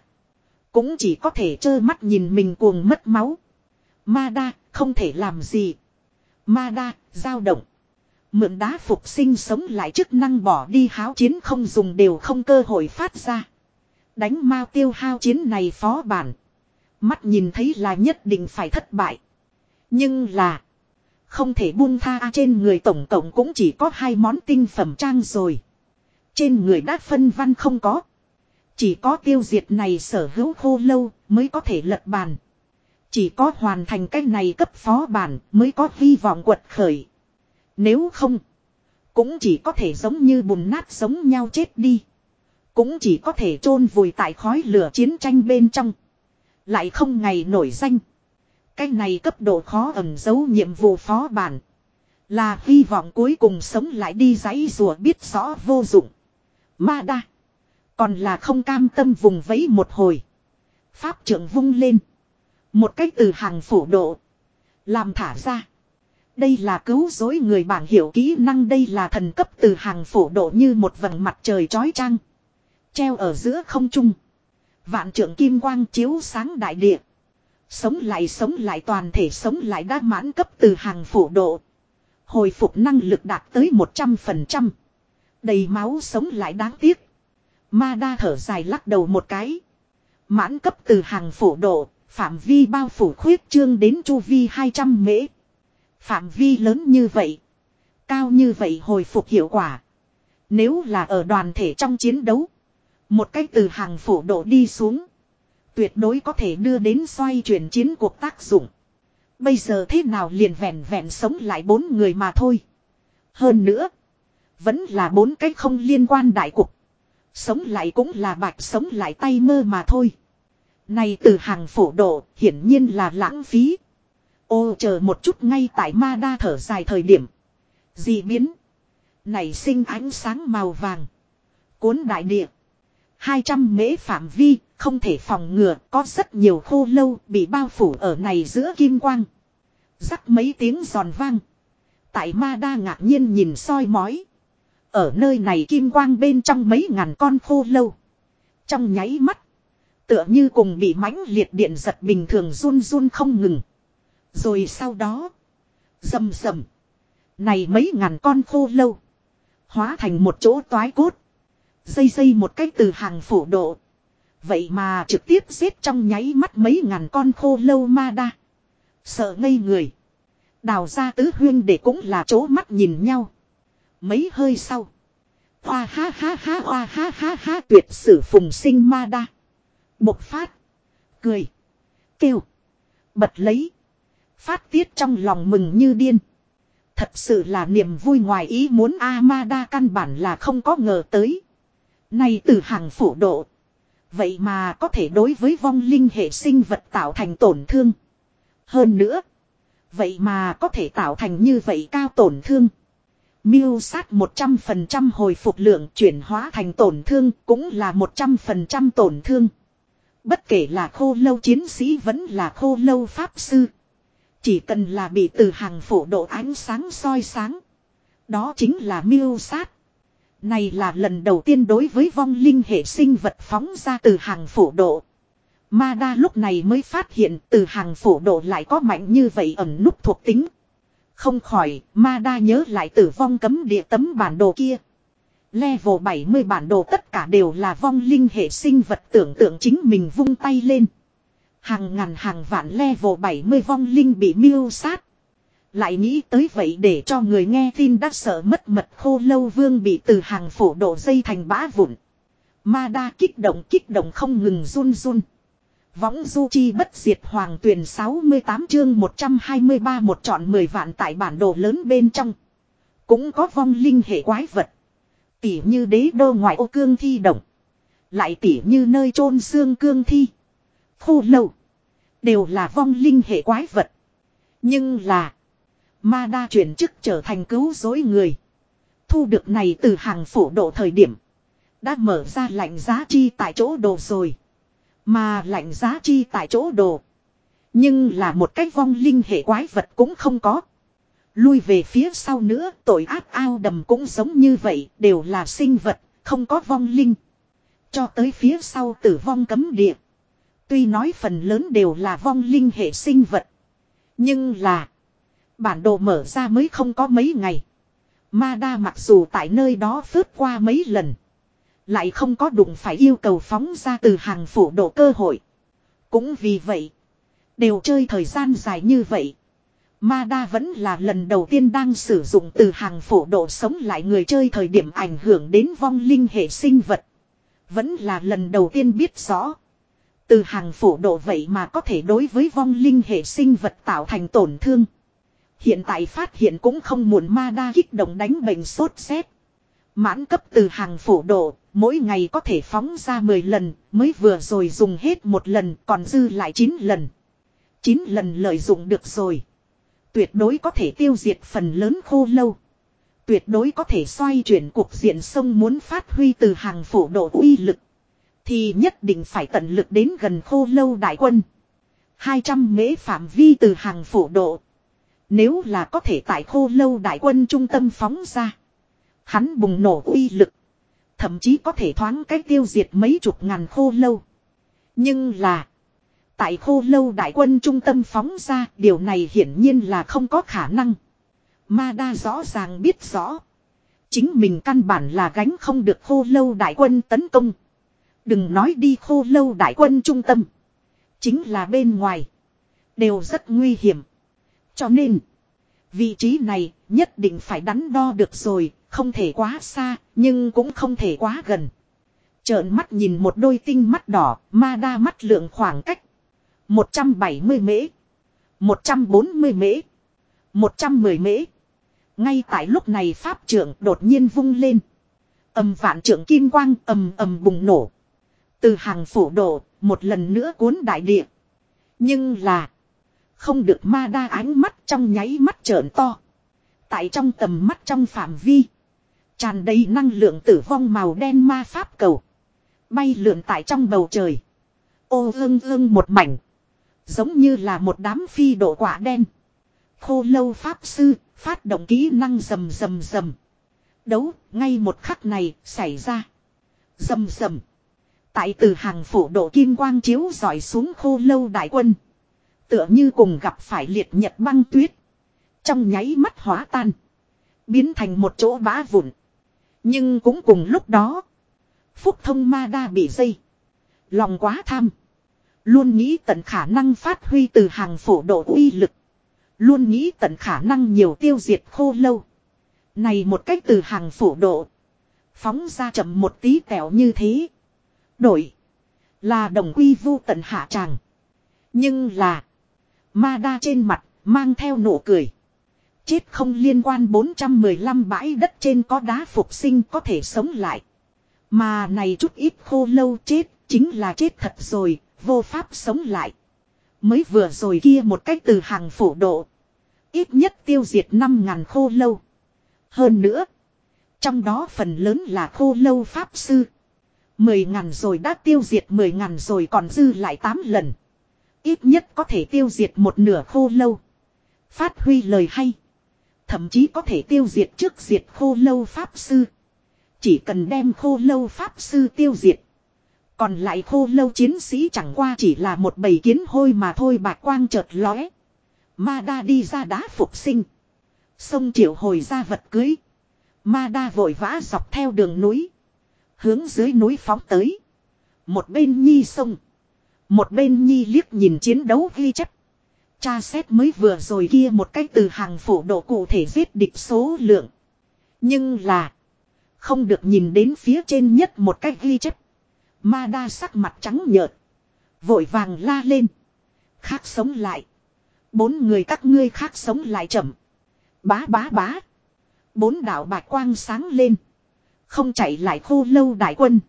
Cũng chỉ có thể trơ mắt nhìn mình cuồng mất máu. Ma đa, không thể làm gì. Ma đa, dao động. Mượn đá phục sinh sống lại chức năng bỏ đi háo chiến không dùng đều không cơ hội phát ra. Đánh mao tiêu hao chiến này phó bản. Mắt nhìn thấy là nhất định phải thất bại. Nhưng là. Không thể buông tha à, trên người tổng cộng cũng chỉ có hai món tinh phẩm trang rồi. Trên người đã phân văn không có. Chỉ có tiêu diệt này sở hữu khô lâu mới có thể lật bàn. Chỉ có hoàn thành cái này cấp phó bản mới có hy vọng quật khởi. Nếu không, cũng chỉ có thể giống như bùn nát giống nhau chết đi. Cũng chỉ có thể chôn vùi tại khói lửa chiến tranh bên trong. Lại không ngày nổi danh. Cái này cấp độ khó ẩn giấu nhiệm vụ phó bản. Là hy vọng cuối cùng sống lại đi giấy rùa biết rõ vô dụng. Ma đa. Còn là không cam tâm vùng vẫy một hồi. Pháp trưởng vung lên. Một cách từ hàng phổ độ. Làm thả ra. Đây là cứu dối người bảng hiểu kỹ năng đây là thần cấp từ hàng phổ độ như một vầng mặt trời chói trăng. Treo ở giữa không trung. Vạn trưởng kim quang chiếu sáng đại địa. Sống lại sống lại toàn thể sống lại đã mãn cấp từ hàng phổ độ. Hồi phục năng lực đạt tới 100%. Đầy máu sống lại đáng tiếc. Ma đa thở dài lắc đầu một cái. Mãn cấp từ hàng phổ độ, phạm vi bao phủ khuyết trương đến chu vi 200 mễ. Phạm vi lớn như vậy. Cao như vậy hồi phục hiệu quả. Nếu là ở đoàn thể trong chiến đấu. Một cách từ hàng phổ độ đi xuống. Tuyệt đối có thể đưa đến xoay chuyển chiến cuộc tác dụng. Bây giờ thế nào liền vẹn vẹn sống lại bốn người mà thôi. Hơn nữa. Vẫn là bốn cách không liên quan đại cục. Sống lại cũng là bạch sống lại tay mơ mà thôi. Này từ hàng phổ độ hiển nhiên là lãng phí. Ô chờ một chút ngay tại ma đa thở dài thời điểm. Dị biến. nảy sinh ánh sáng màu vàng. Cuốn đại địa. 200 mễ phạm vi, không thể phòng ngừa, có rất nhiều khô lâu bị bao phủ ở này giữa kim quang. Rắc mấy tiếng giòn vang. Tại ma đa ngạc nhiên nhìn soi mói. Ở nơi này kim quang bên trong mấy ngàn con khô lâu. Trong nháy mắt. Tựa như cùng bị mãnh liệt điện giật bình thường run run không ngừng. Rồi sau đó. Rầm rầm. Này mấy ngàn con khô lâu. Hóa thành một chỗ toái cốt. Dây dây một cách từ hàng phổ độ. Vậy mà trực tiếp giết trong nháy mắt mấy ngàn con khô lâu ma đa. Sợ ngây người. Đào ra tứ huyên để cũng là chỗ mắt nhìn nhau. Mấy hơi sau. Hoa ha ha ha hoa ha ha ha tuyệt sử phùng sinh ma đa. một phát. Cười. Kêu. Bật lấy. Phát tiết trong lòng mừng như điên. Thật sự là niềm vui ngoài ý muốn Amada căn bản là không có ngờ tới. Này từ hàng phủ độ. Vậy mà có thể đối với vong linh hệ sinh vật tạo thành tổn thương. Hơn nữa. Vậy mà có thể tạo thành như vậy cao tổn thương. Miêu sát 100% hồi phục lượng chuyển hóa thành tổn thương cũng là 100% tổn thương. Bất kể là khô lâu chiến sĩ vẫn là khô lâu pháp sư. Chỉ cần là bị từ hàng phổ độ ánh sáng soi sáng. Đó chính là miêu sát. Này là lần đầu tiên đối với vong linh hệ sinh vật phóng ra từ hàng phổ độ. Ma đa lúc này mới phát hiện từ hàng phổ độ lại có mạnh như vậy ẩn nút thuộc tính. Không khỏi, ma đa nhớ lại tử vong cấm địa tấm bản đồ kia. Level 70 bản đồ tất cả đều là vong linh hệ sinh vật tưởng tượng chính mình vung tay lên. Hàng ngàn hàng vạn level 70 vong linh bị miêu sát. Lại nghĩ tới vậy để cho người nghe tin đã sợ mất mật khô lâu vương bị từ hàng phổ độ dây thành bã vụn. Ma đa kích động kích động không ngừng run run. Võng du chi bất diệt hoàng tuyển 68 chương 123 một chọn 10 vạn tại bản đồ lớn bên trong. Cũng có vong linh hệ quái vật. Tỉ như đế đô ngoại ô cương thi động. Lại tỉ như nơi chôn xương cương thi. Khô lâu. Đều là vong linh hệ quái vật. Nhưng là. Ma đa chuyển chức trở thành cứu dối người. Thu được này từ hàng phổ độ thời điểm. Đã mở ra lạnh giá chi tại chỗ đồ rồi. Mà lạnh giá chi tại chỗ đồ. Nhưng là một cái vong linh hệ quái vật cũng không có. Lui về phía sau nữa, tội ác ao đầm cũng giống như vậy, đều là sinh vật, không có vong linh. Cho tới phía sau tử vong cấm địa. Tuy nói phần lớn đều là vong linh hệ sinh vật. Nhưng là. Bản đồ mở ra mới không có mấy ngày. Ma đa mặc dù tại nơi đó phớt qua mấy lần. Lại không có đụng phải yêu cầu phóng ra từ hàng phủ độ cơ hội. Cũng vì vậy. Đều chơi thời gian dài như vậy. Ma đa vẫn là lần đầu tiên đang sử dụng từ hàng phổ độ sống lại người chơi thời điểm ảnh hưởng đến vong linh hệ sinh vật. Vẫn là lần đầu tiên biết rõ. Từ hàng phổ độ vậy mà có thể đối với vong linh hệ sinh vật tạo thành tổn thương. Hiện tại phát hiện cũng không muộn ma đa kích động đánh bệnh sốt xét. Mãn cấp từ hàng phổ độ, mỗi ngày có thể phóng ra 10 lần, mới vừa rồi dùng hết một lần còn dư lại 9 lần. 9 lần lợi dụng được rồi. Tuyệt đối có thể tiêu diệt phần lớn khô lâu. Tuyệt đối có thể xoay chuyển cuộc diện sông muốn phát huy từ hàng phổ độ uy lực. Thì nhất định phải tận lực đến gần khô lâu đại quân. 200 mễ phạm vi từ hàng phổ độ. Nếu là có thể tại khô lâu đại quân trung tâm phóng ra. Hắn bùng nổ uy lực. Thậm chí có thể thoáng cách tiêu diệt mấy chục ngàn khô lâu. Nhưng là. Tại khô lâu đại quân trung tâm phóng ra, điều này hiển nhiên là không có khả năng. Ma đa rõ ràng biết rõ. Chính mình căn bản là gánh không được khô lâu đại quân tấn công. Đừng nói đi khô lâu đại quân trung tâm. Chính là bên ngoài. Đều rất nguy hiểm. Cho nên. Vị trí này nhất định phải đắn đo được rồi. Không thể quá xa. Nhưng cũng không thể quá gần. Trợn mắt nhìn một đôi tinh mắt đỏ. Ma đa mắt lượng khoảng cách 170 mễ. 140 mễ. 110 mễ. Ngay tại lúc này pháp trưởng đột nhiên vung lên. ầm vạn trưởng kim quang ầm ầm bùng nổ. Từ hàng phủ đổ một lần nữa cuốn đại địa. Nhưng là. Không được ma đa ánh mắt trong nháy mắt trợn to. Tại trong tầm mắt trong phạm vi. Tràn đầy năng lượng tử vong màu đen ma pháp cầu. Bay lượn tại trong bầu trời. Ô ương ương một mảnh. Giống như là một đám phi độ quả đen. Khô lâu pháp sư, phát động kỹ năng rầm rầm rầm. Đấu, ngay một khắc này, xảy ra. Rầm rầm. Tại từ hàng phủ độ kim quang chiếu dọi xuống khô lâu đại quân. Tựa như cùng gặp phải liệt nhật băng tuyết. Trong nháy mắt hóa tan. Biến thành một chỗ bá vụn. Nhưng cũng cùng lúc đó. Phúc thông ma đa bị dây. Lòng quá tham. Luôn nghĩ tận khả năng phát huy từ hàng phổ độ uy lực. Luôn nghĩ tận khả năng nhiều tiêu diệt khô lâu. Này một cách từ hàng phổ độ. Phóng ra chậm một tí tẹo như thế. Đổi. Là đồng quy vu tận hạ tràng. Nhưng là. Ma đa trên mặt, mang theo nụ cười. Chết không liên quan 415 bãi đất trên có đá phục sinh có thể sống lại. Mà này chút ít khô lâu chết, chính là chết thật rồi, vô pháp sống lại. Mới vừa rồi kia một cách từ hàng phổ độ. Ít nhất tiêu diệt 5.000 khô lâu. Hơn nữa. Trong đó phần lớn là khô lâu pháp sư mười ngàn rồi đã tiêu diệt mười ngàn rồi còn dư lại tám lần. Ít nhất có thể tiêu diệt một nửa khô lâu. Phát huy lời hay. Thậm chí có thể tiêu diệt trước diệt khô lâu pháp sư. Chỉ cần đem khô lâu pháp sư tiêu diệt. Còn lại khô lâu chiến sĩ chẳng qua chỉ là một bầy kiến hôi mà thôi bạc quang chợt lóe. Ma đa đi ra đá phục sinh. Sông triệu hồi ra vật cưới. Ma đa vội vã dọc theo đường núi. Hướng dưới núi phóng tới. Một bên nhi sông. Một bên nhi liếc nhìn chiến đấu ghi chép. Cha xét mới vừa rồi kia một cách từ hàng phủ độ cụ thể giết địch số lượng. Nhưng là. Không được nhìn đến phía trên nhất một cách ghi chép. Ma đa sắc mặt trắng nhợt. Vội vàng la lên. Khác sống lại. Bốn người các ngươi khác sống lại chậm. Bá bá bá. Bốn đạo bạch quang sáng lên. Không chạy lại khô lâu đại quân.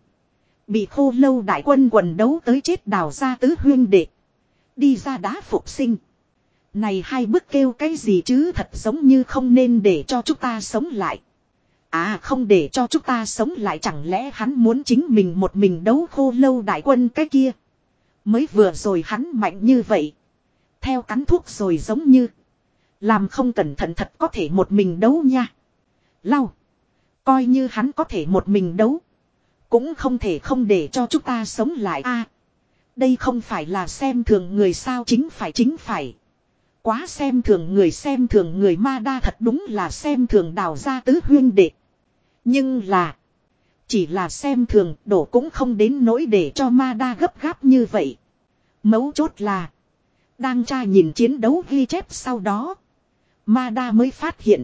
Bị khô lâu đại quân quần đấu tới chết đào ra tứ huyên đệ. Đi ra đá phục sinh. Này hai bước kêu cái gì chứ thật giống như không nên để cho chúng ta sống lại. À không để cho chúng ta sống lại chẳng lẽ hắn muốn chính mình một mình đấu khô lâu đại quân cái kia. Mới vừa rồi hắn mạnh như vậy. Theo cắn thuốc rồi giống như. Làm không cẩn thận thật có thể một mình đấu nha. Lau. Coi như hắn có thể một mình đấu. Cũng không thể không để cho chúng ta sống lại a. đây không phải là xem thường người sao chính phải chính phải. Quá xem thường người xem thường người ma đa thật đúng là xem thường đào ra tứ huyên đệ. Nhưng là. Chỉ là xem thường đổ cũng không đến nỗi để cho ma đa gấp gáp như vậy. Mấu chốt là. Đang tra nhìn chiến đấu ghi chép sau đó. Ma đa mới phát hiện.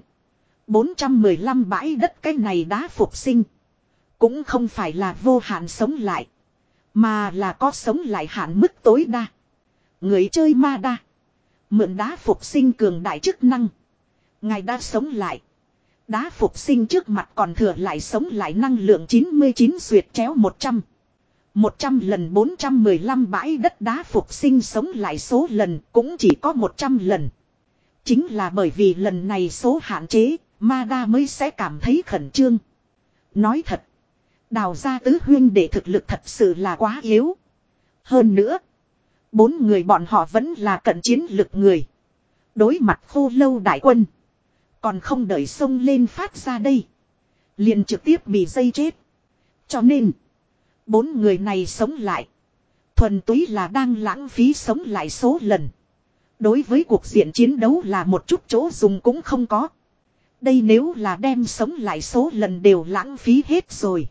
415 bãi đất cái này đá phục sinh. Cũng không phải là vô hạn sống lại. Mà là có sống lại hạn mức tối đa. Người chơi ma đa. Mượn đá phục sinh cường đại chức năng. Ngài đã sống lại. Đá phục sinh trước mặt còn thừa lại sống lại năng lượng 99 duyệt chéo 100. 100 lần 415 bãi đất đá phục sinh sống lại số lần cũng chỉ có 100 lần. Chính là bởi vì lần này số hạn chế, Ma Đa mới sẽ cảm thấy khẩn trương. Nói thật, đào ra tứ huyên để thực lực thật sự là quá yếu. Hơn nữa, bốn người bọn họ vẫn là cận chiến lực người. Đối mặt khô lâu đại quân. Còn không đợi sông lên phát ra đây. Liền trực tiếp bị dây chết. Cho nên. Bốn người này sống lại. Thuần túy là đang lãng phí sống lại số lần. Đối với cuộc diện chiến đấu là một chút chỗ dùng cũng không có. Đây nếu là đem sống lại số lần đều lãng phí hết rồi.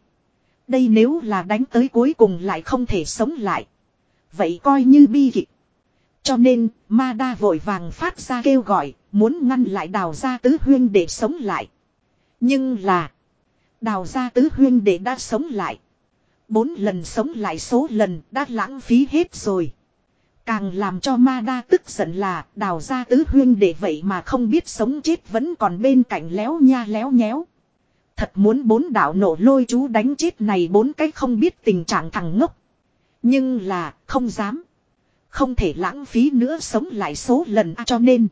Đây nếu là đánh tới cuối cùng lại không thể sống lại. Vậy coi như bi kịch. Cho nên, ma đa vội vàng phát ra kêu gọi, muốn ngăn lại đào gia tứ huyên để sống lại. Nhưng là, đào gia tứ huyên để đã sống lại. Bốn lần sống lại số lần đã lãng phí hết rồi. Càng làm cho ma đa tức giận là đào ra tứ huyên để vậy mà không biết sống chết vẫn còn bên cạnh léo nha léo nhéo. Thật muốn bốn đạo nổ lôi chú đánh chết này bốn cái không biết tình trạng thằng ngốc. Nhưng là không dám. Không thể lãng phí nữa sống lại số lần à, cho nên.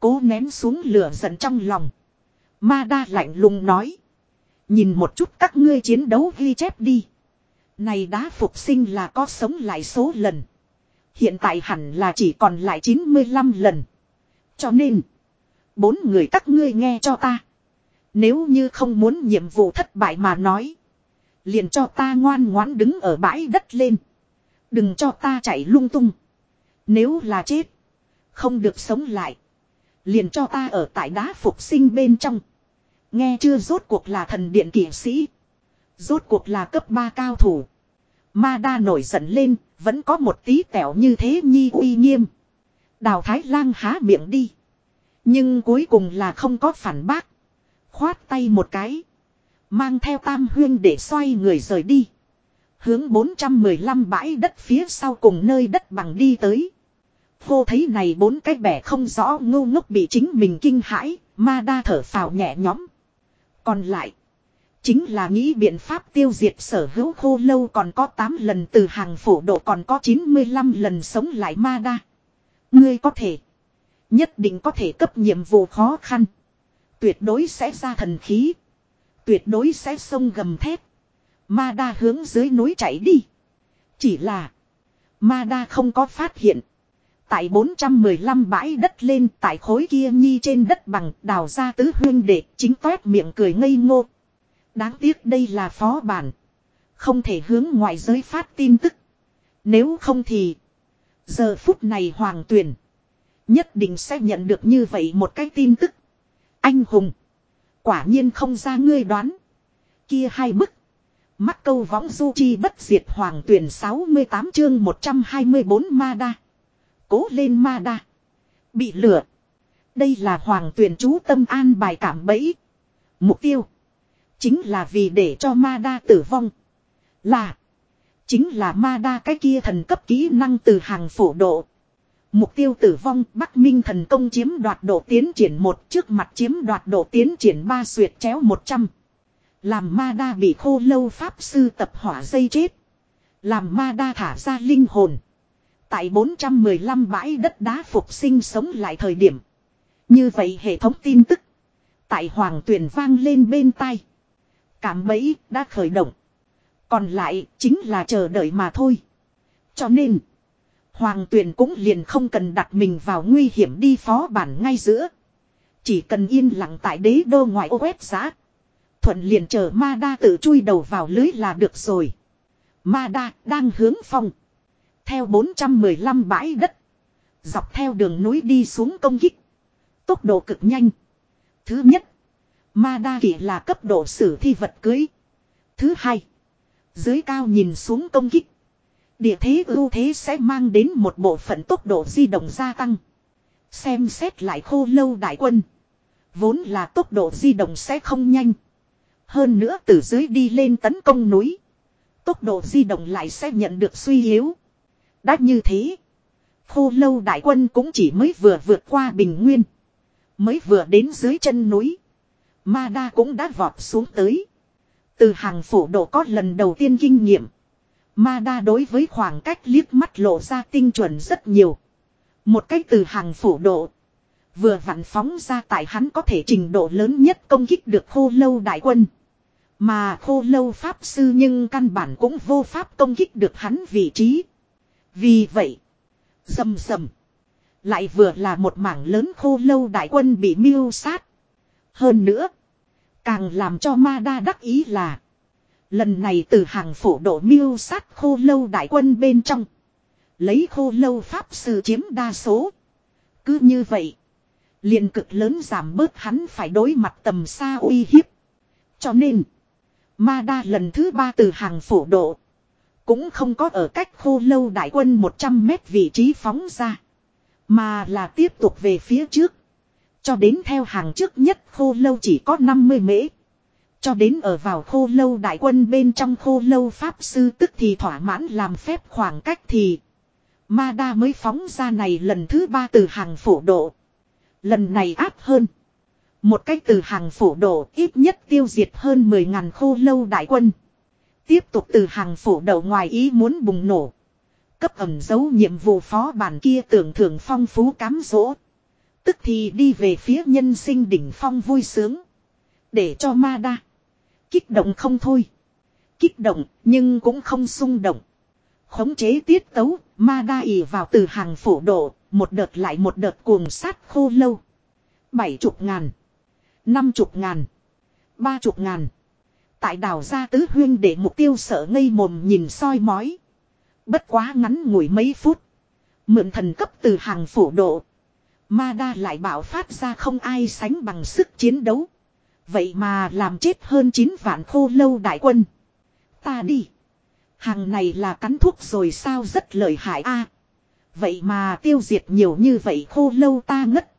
Cố nén xuống lửa giận trong lòng. Ma đa lạnh lùng nói. Nhìn một chút các ngươi chiến đấu ghi chép đi. Này đá phục sinh là có sống lại số lần. Hiện tại hẳn là chỉ còn lại 95 lần. Cho nên. Bốn người các ngươi nghe cho ta. Nếu như không muốn nhiệm vụ thất bại mà nói. Liền cho ta ngoan ngoãn đứng ở bãi đất lên. Đừng cho ta chạy lung tung. Nếu là chết. Không được sống lại. Liền cho ta ở tại đá phục sinh bên trong. Nghe chưa rốt cuộc là thần điện kỷ sĩ. Rốt cuộc là cấp 3 cao thủ. Ma đa nổi giận lên, vẫn có một tí tẻo như thế nhi uy nghiêm. Đào Thái Lang há miệng đi. Nhưng cuối cùng là không có phản bác. Khoát tay một cái. Mang theo tam huyên để xoay người rời đi. Hướng 415 bãi đất phía sau cùng nơi đất bằng đi tới. Vô thấy này bốn cái bẻ không rõ ngu ngốc bị chính mình kinh hãi, ma đa thở phào nhẹ nhõm. Còn lại, chính là nghĩ biện pháp tiêu diệt sở hữu khô lâu còn có 8 lần từ hàng phổ độ còn có 95 lần sống lại ma đa. Ngươi có thể, Nhất định có thể cấp nhiệm vụ khó khăn. Tuyệt đối sẽ ra thần khí. Tuyệt đối sẽ sông gầm thép. Ma đa hướng dưới núi chạy đi. Chỉ là. Ma đa không có phát hiện. Tại 415 bãi đất lên tại khối kia nhi trên đất bằng đào ra tứ huyên đệ chính toét miệng cười ngây ngô. Đáng tiếc đây là phó bản. Không thể hướng ngoại giới phát tin tức. Nếu không thì. Giờ phút này hoàng tuyển. Nhất định sẽ nhận được như vậy một cái tin tức. Anh hùng. Quả nhiên không ra ngươi đoán. Kia hai bức. Mắt câu võng du chi bất diệt hoàng tuyển 68 chương 124 ma đa. Cố lên ma đa. Bị lửa. Đây là hoàng tuyển chú tâm an bài cảm bẫy. Mục tiêu. Chính là vì để cho ma đa tử vong. Là. Chính là ma đa cái kia thần cấp kỹ năng từ hàng phổ độ. Mục tiêu tử vong, Bắc Minh thần công chiếm đoạt độ tiến triển một, trước mặt chiếm đoạt độ tiến triển ba suyệt chéo 100. Làm ma đa bị khô lâu pháp sư tập hỏa dây chết. Làm ma đa thả ra linh hồn. Tại 415 bãi đất đá phục sinh sống lại thời điểm. Như vậy hệ thống tin tức. Tại hoàng tuyển vang lên bên tai. Cảm bẫy đã khởi động. Còn lại chính là chờ đợi mà thôi. Cho nên. Hoàng tuyển cũng liền không cần đặt mình vào nguy hiểm đi phó bản ngay giữa. Chỉ cần yên lặng tại đế đô ngoại ô quét giá. Thuận liền chờ ma đa tự chui đầu vào lưới là được rồi. Ma đa đang hướng phong. Theo 415 bãi đất. Dọc theo đường núi đi xuống công kích. Tốc độ cực nhanh. Thứ nhất. Ma đa kỷ là cấp độ sử thi vật cưới. Thứ hai. Dưới cao nhìn xuống công kích. Địa thế ưu thế sẽ mang đến một bộ phận tốc độ di động gia tăng. Xem xét lại khô lâu đại quân. Vốn là tốc độ di động sẽ không nhanh. Hơn nữa từ dưới đi lên tấn công núi. Tốc độ di động lại sẽ nhận được suy yếu. Đã như thế. Khô lâu đại quân cũng chỉ mới vừa vượt qua bình nguyên. Mới vừa đến dưới chân núi. Ma đa cũng đã vọt xuống tới. Từ hàng phủ độ có lần đầu tiên kinh nghiệm. Ma đa đối với khoảng cách liếc mắt lộ ra tinh chuẩn rất nhiều. Một cách từ hàng phủ độ. Vừa vặn phóng ra tại hắn có thể trình độ lớn nhất công kích được khô lâu đại quân. Mà khô lâu pháp sư nhưng căn bản cũng vô pháp công kích được hắn vị trí. Vì vậy. Dầm dầm. Lại vừa là một mảng lớn khô lâu đại quân bị miêu sát. Hơn nữa. Càng làm cho ma đa đắc ý là. Lần này từ hàng phổ độ miêu sát khô lâu đại quân bên trong. Lấy khô lâu pháp sư chiếm đa số. Cứ như vậy. liền cực lớn giảm bớt hắn phải đối mặt tầm xa uy hiếp. Cho nên. Ma đa lần thứ ba từ hàng phổ độ. Cũng không có ở cách khô lâu đại quân 100 mét vị trí phóng ra. Mà là tiếp tục về phía trước. Cho đến theo hàng trước nhất khô lâu chỉ có 50 mễ. Cho đến ở vào khô lâu đại quân bên trong khô lâu pháp sư tức thì thỏa mãn làm phép khoảng cách thì. Ma đa mới phóng ra này lần thứ ba từ hàng phổ độ. Lần này áp hơn. Một cách từ hàng phổ độ ít nhất tiêu diệt hơn 10.000 khô lâu đại quân. Tiếp tục từ hàng phổ đầu ngoài ý muốn bùng nổ. Cấp ẩm dấu nhiệm vụ phó bản kia tưởng thưởng phong phú cám dỗ. Tức thì đi về phía nhân sinh đỉnh phong vui sướng. Để cho ma đa. Kích động không thôi. Kích động nhưng cũng không xung động. Khống chế tiết tấu, ma đa ỉ vào từ hàng phổ độ, một đợt lại một đợt cuồng sát khô lâu. Bảy chục ngàn. Năm chục ngàn. Ba chục ngàn. Tại đảo gia tứ huyên để mục tiêu sợ ngây mồm nhìn soi mói. Bất quá ngắn ngủi mấy phút. Mượn thần cấp từ hàng phổ độ. Ma đa lại bảo phát ra không ai sánh bằng sức chiến đấu. Vậy mà làm chết hơn 9 vạn khô lâu đại quân. Ta đi. Hàng này là cắn thuốc rồi sao rất lợi hại a. vậy mà tiêu diệt nhiều như vậy khô lâu ta ngất.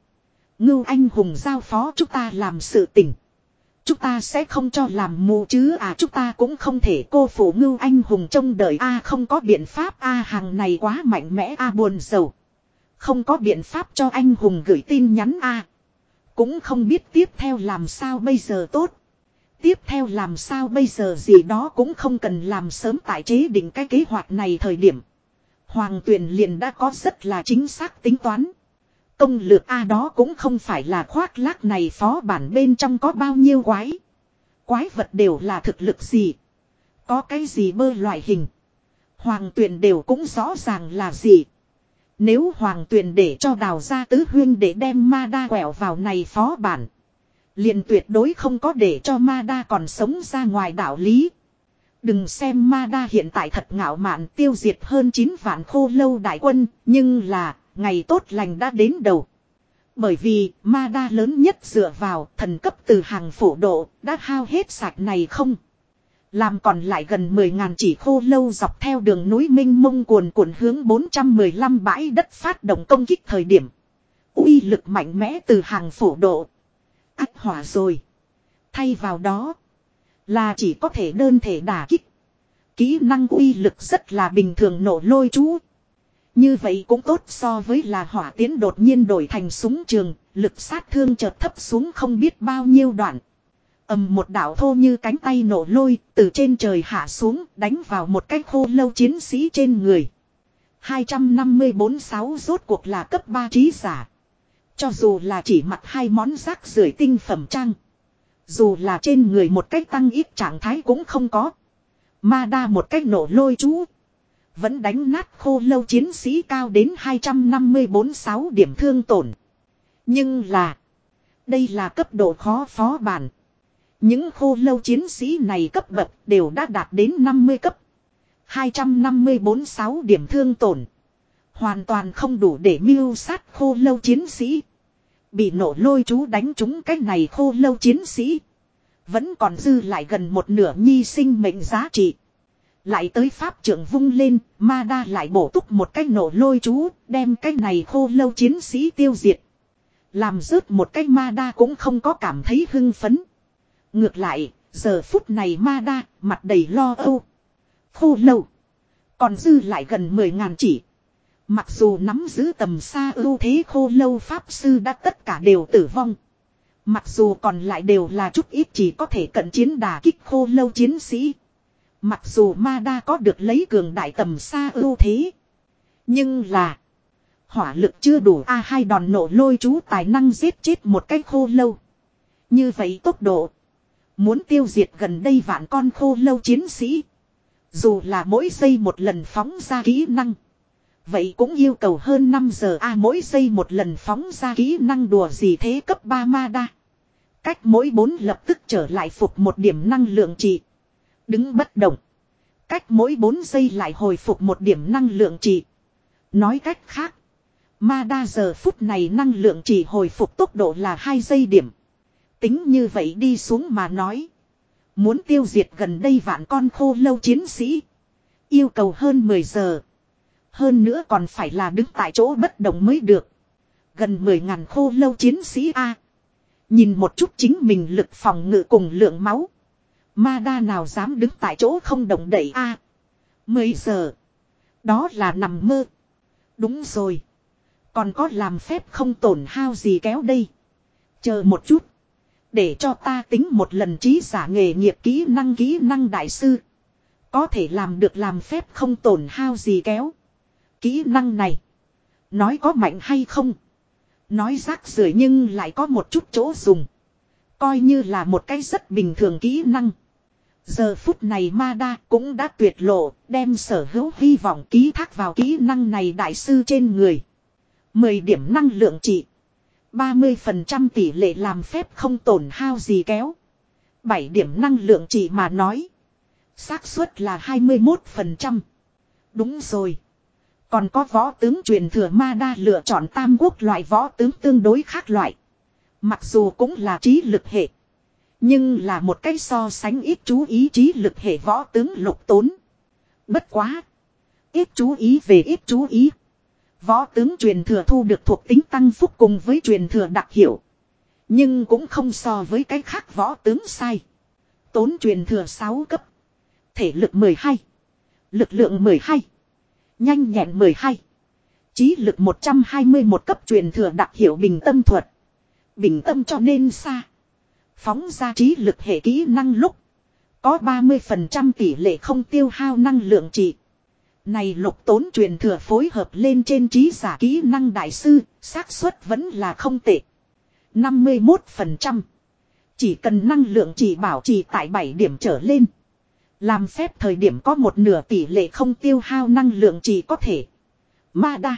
Ngưu anh hùng giao phó chúng ta làm sự tỉnh. Chúng ta sẽ không cho làm mù chứ à chúng ta cũng không thể cô phụ ngưu anh hùng trông đợi a, không có biện pháp a, hàng này quá mạnh mẽ a, buồn sầu. Không có biện pháp cho anh hùng gửi tin nhắn a Cũng không biết tiếp theo làm sao bây giờ tốt. Tiếp theo làm sao bây giờ gì đó cũng không cần làm sớm tại chế định cái kế hoạch này thời điểm. Hoàng tuyển liền đã có rất là chính xác tính toán. công lược A đó cũng không phải là khoác lác này phó bản bên trong có bao nhiêu quái. Quái vật đều là thực lực gì. Có cái gì bơ loại hình. Hoàng tuyển đều cũng rõ ràng là gì. Nếu hoàng tuyển để cho đào ra tứ huyên để đem ma đa quẹo vào này phó bản. liền tuyệt đối không có để cho ma đa còn sống ra ngoài đạo lý. Đừng xem ma đa hiện tại thật ngạo mạn tiêu diệt hơn 9 vạn khô lâu đại quân, nhưng là, ngày tốt lành đã đến đầu. Bởi vì, ma đa lớn nhất dựa vào thần cấp từ hàng phổ độ, đã hao hết sạch này không? Làm còn lại gần 10.000 chỉ khô lâu dọc theo đường núi Minh Mông cuồn cuộn hướng 415 bãi đất phát động công kích thời điểm. uy lực mạnh mẽ từ hàng phổ độ. Ách hỏa rồi. Thay vào đó. Là chỉ có thể đơn thể đả kích. Kỹ năng uy lực rất là bình thường nổ lôi chú. Như vậy cũng tốt so với là hỏa tiến đột nhiên đổi thành súng trường, lực sát thương chợt thấp xuống không biết bao nhiêu đoạn ầm một đạo thô như cánh tay nổ lôi, từ trên trời hạ xuống, đánh vào một cái khô lâu chiến sĩ trên người. 254 sáu rốt cuộc là cấp 3 trí giả. Cho dù là chỉ mặc hai món rác rưởi tinh phẩm trang, dù là trên người một cách tăng ít trạng thái cũng không có. Ma đa một cách nổ lôi chú, vẫn đánh nát khô lâu chiến sĩ cao đến 254 sáu điểm thương tổn. Nhưng là, đây là cấp độ khó phó bản những khô lâu chiến sĩ này cấp bậc đều đã đạt đến 50 cấp. 254 sáu điểm thương tổn. Hoàn toàn không đủ để mưu sát khô lâu chiến sĩ. Bị nổ lôi chú đánh trúng cái này khô lâu chiến sĩ. Vẫn còn dư lại gần một nửa nhi sinh mệnh giá trị. Lại tới pháp trưởng vung lên, ma đa lại bổ túc một cái nổ lôi chú, đem cái này khô lâu chiến sĩ tiêu diệt. Làm rớt một cái ma đa cũng không có cảm thấy hưng phấn. Ngược lại, giờ phút này ma đa, mặt đầy lo âu. Khô lâu. Còn dư lại gần 10 ngàn chỉ. Mặc dù nắm giữ tầm xa ưu thế khô lâu pháp sư đã tất cả đều tử vong. Mặc dù còn lại đều là chút ít chỉ có thể cận chiến đà kích khô lâu chiến sĩ. Mặc dù ma đa có được lấy cường đại tầm xa ưu thế. Nhưng là. Hỏa lực chưa đủ a hai đòn nổ lôi chú tài năng giết chết một cái khô lâu. Như vậy tốc độ. Muốn tiêu diệt gần đây vạn con khô lâu chiến sĩ. Dù là mỗi giây một lần phóng ra kỹ năng. Vậy cũng yêu cầu hơn 5 giờ a mỗi giây một lần phóng ra kỹ năng đùa gì thế cấp 3 ma đa. Cách mỗi 4 lập tức trở lại phục một điểm năng lượng trị. Đứng bất động. Cách mỗi 4 giây lại hồi phục một điểm năng lượng trị. Nói cách khác. Ma đa giờ phút này năng lượng chỉ hồi phục tốc độ là 2 giây điểm. Tính như vậy đi xuống mà nói. Muốn tiêu diệt gần đây vạn con khô lâu chiến sĩ. Yêu cầu hơn 10 giờ. Hơn nữa còn phải là đứng tại chỗ bất động mới được. Gần 10 ngàn khô lâu chiến sĩ A. Nhìn một chút chính mình lực phòng ngự cùng lượng máu. Ma đa nào dám đứng tại chỗ không động đậy A. 10 giờ. Đó là nằm mơ. Đúng rồi. Còn có làm phép không tổn hao gì kéo đây. Chờ một chút. Để cho ta tính một lần trí giả nghề nghiệp kỹ năng kỹ năng đại sư. Có thể làm được làm phép không tổn hao gì kéo. Kỹ năng này. Nói có mạnh hay không. Nói rác rưởi nhưng lại có một chút chỗ dùng. Coi như là một cái rất bình thường kỹ năng. Giờ phút này Mada cũng đã tuyệt lộ, đem sở hữu hy vọng ký thác vào kỹ năng này đại sư trên người. 10 điểm năng lượng trị. 30% tỷ lệ làm phép không tổn hao gì kéo. 7 điểm năng lượng chỉ mà nói. xác suất là 21%. Đúng rồi. Còn có võ tướng truyền thừa ma đa lựa chọn tam quốc loại võ tướng tương đối khác loại. Mặc dù cũng là trí lực hệ. Nhưng là một cách so sánh ít chú ý trí lực hệ võ tướng lục tốn. Bất quá. Ít chú ý về ít chú ý. Võ tướng truyền thừa thu được thuộc tính tăng phúc cùng với truyền thừa đặc hiệu. Nhưng cũng không so với cái khác võ tướng sai. Tốn truyền thừa 6 cấp. Thể lực 12. Lực lượng 12. Nhanh nhẹn 12. Trí lực 121 cấp truyền thừa đặc hiệu bình tâm thuật. Bình tâm cho nên xa. Phóng ra trí lực hệ kỹ năng lúc. Có 30% tỷ lệ không tiêu hao năng lượng trị. Này lục tốn truyền thừa phối hợp lên trên trí giả kỹ năng đại sư, xác suất vẫn là không tệ. 51%. Chỉ cần năng lượng chỉ bảo trì tại 7 điểm trở lên. Làm phép thời điểm có một nửa tỷ lệ không tiêu hao năng lượng chỉ có thể. Ma đa.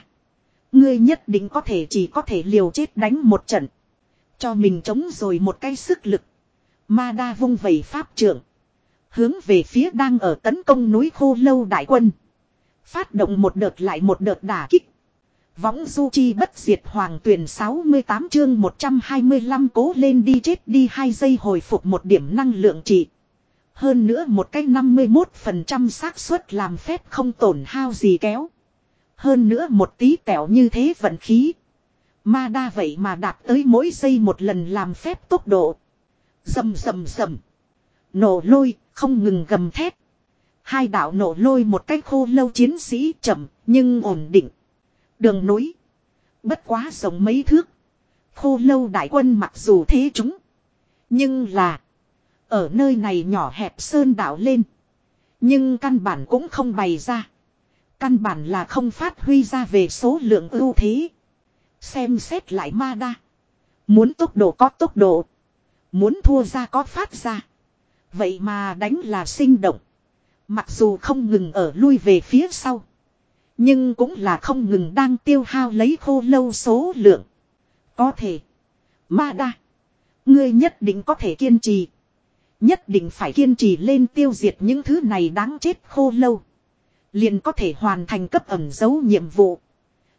Ngươi nhất định có thể chỉ có thể liều chết đánh một trận. Cho mình chống rồi một cái sức lực. Ma đa vung vẩy pháp trưởng. Hướng về phía đang ở tấn công núi khô lâu đại quân. Phát động một đợt lại một đợt đả kích. Võng du chi bất diệt hoàng tuyển 68 chương 125 cố lên đi chết đi 2 giây hồi phục một điểm năng lượng trị. Hơn nữa một cái 51% xác suất làm phép không tổn hao gì kéo. Hơn nữa một tí tẹo như thế vận khí. Ma đa vậy mà đạt tới mỗi giây một lần làm phép tốc độ. Dầm dầm dầm. Nổ lôi, không ngừng gầm thét. Hai đạo nổ lôi một cách khô lâu chiến sĩ chậm, nhưng ổn định. Đường núi. Bất quá sống mấy thước. Khô lâu đại quân mặc dù thế chúng. Nhưng là. Ở nơi này nhỏ hẹp sơn đảo lên. Nhưng căn bản cũng không bày ra. Căn bản là không phát huy ra về số lượng ưu thế. Xem xét lại ma đa. Muốn tốc độ có tốc độ. Muốn thua ra có phát ra. Vậy mà đánh là sinh động. Mặc dù không ngừng ở lui về phía sau. Nhưng cũng là không ngừng đang tiêu hao lấy khô lâu số lượng. Có thể. Ma đa. Ngươi nhất định có thể kiên trì. Nhất định phải kiên trì lên tiêu diệt những thứ này đáng chết khô lâu. Liền có thể hoàn thành cấp ẩn dấu nhiệm vụ.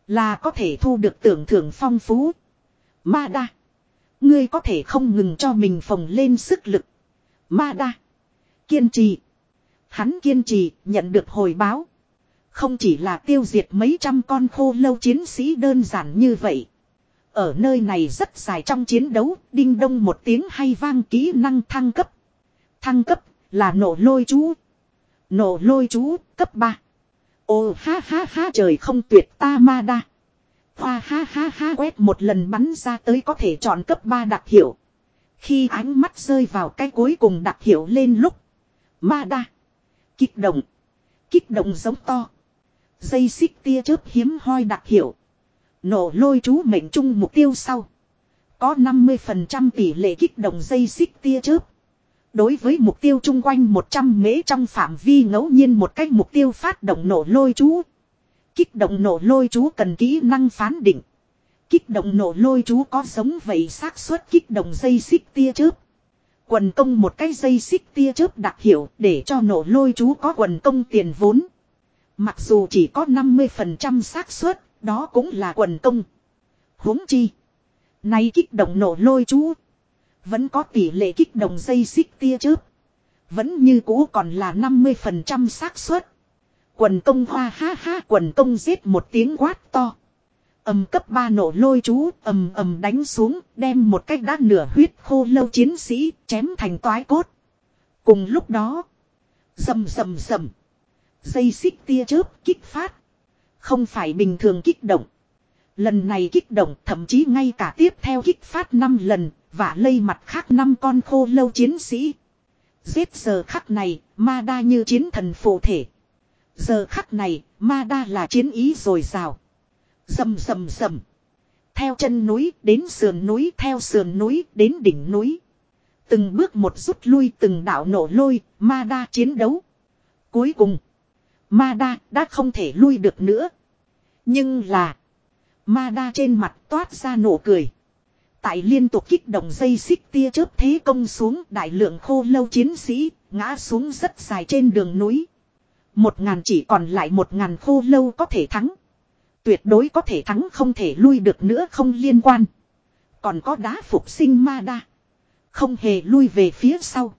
Là có thể thu được tưởng thưởng phong phú. Ma đa. Ngươi có thể không ngừng cho mình phồng lên sức lực. Ma đa. Kiên trì. Hắn kiên trì nhận được hồi báo. Không chỉ là tiêu diệt mấy trăm con khô lâu chiến sĩ đơn giản như vậy. Ở nơi này rất dài trong chiến đấu, đinh đông một tiếng hay vang kỹ năng thăng cấp. Thăng cấp là nổ lôi chú. Nổ lôi chú cấp 3. Ô ha ha ha trời không tuyệt ta ma đa. Hoa ha ha ha quét một lần bắn ra tới có thể chọn cấp 3 đặc hiệu. Khi ánh mắt rơi vào cái cuối cùng đặc hiệu lên lúc. Ma đa. Kích động. Kích động giống to. Dây xích tia chớp hiếm hoi đặc hiệu. Nổ lôi chú mệnh trung mục tiêu sau. Có 50% tỷ lệ kích động dây xích tia chớp. Đối với mục tiêu chung quanh 100 mễ trong phạm vi ngẫu nhiên một cách mục tiêu phát động nổ lôi chú. Kích động nổ lôi chú cần kỹ năng phán định. Kích động nổ lôi chú có giống vậy xác suất kích động dây xích tia chớp. Quần công một cái dây xích tia chớp đặc hiệu để cho nổ lôi chú có quần công tiền vốn. Mặc dù chỉ có 50% xác suất, đó cũng là quần công. huống chi. Nay kích động nổ lôi chú. Vẫn có tỷ lệ kích động dây xích tia chớp. Vẫn như cũ còn là 50% xác suất. Quần công hoa ha ha quần công giết một tiếng quát to. Ầm cấp 3 nổ lôi chú ầm ầm đánh xuống đem một cách đá nửa huyết khô lâu chiến sĩ chém thành toái cốt. Cùng lúc đó. rầm rầm rầm Dây xích tia chớp kích phát. Không phải bình thường kích động. Lần này kích động thậm chí ngay cả tiếp theo kích phát 5 lần và lây mặt khác năm con khô lâu chiến sĩ. Giết giờ khắc này, ma đa như chiến thần phụ thể. Giờ khắc này, ma đa là chiến ý rồi rào sầm sầm sầm, Theo chân núi đến sườn núi, theo sườn núi đến đỉnh núi. Từng bước một rút lui từng đạo nổ lôi, ma đa chiến đấu. Cuối cùng, ma đa đã không thể lui được nữa. Nhưng là, ma đa trên mặt toát ra nụ cười. Tại liên tục kích động dây xích tia chớp thế công xuống đại lượng khô lâu chiến sĩ, ngã xuống rất dài trên đường núi. Một ngàn chỉ còn lại một ngàn khô lâu có thể thắng. Tuyệt đối có thể thắng không thể lui được nữa không liên quan. Còn có đá phục sinh ma đa. Không hề lui về phía sau.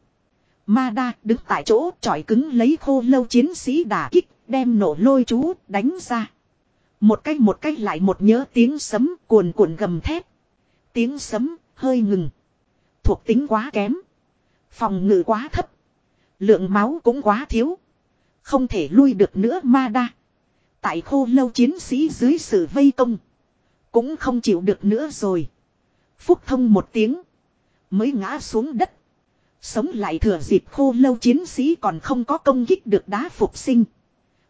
Ma đa đứng tại chỗ trọi cứng lấy khô lâu chiến sĩ đả kích, đem nổ lôi chú đánh ra. Một cách một cách lại một nhớ tiếng sấm cuồn cuộn gầm thép. Tiếng sấm hơi ngừng. Thuộc tính quá kém. Phòng ngự quá thấp. Lượng máu cũng quá thiếu. Không thể lui được nữa ma đa. Tại khô lâu chiến sĩ dưới sự vây công. Cũng không chịu được nữa rồi. Phúc thông một tiếng. Mới ngã xuống đất. Sống lại thừa dịp khô lâu chiến sĩ còn không có công kích được đá phục sinh.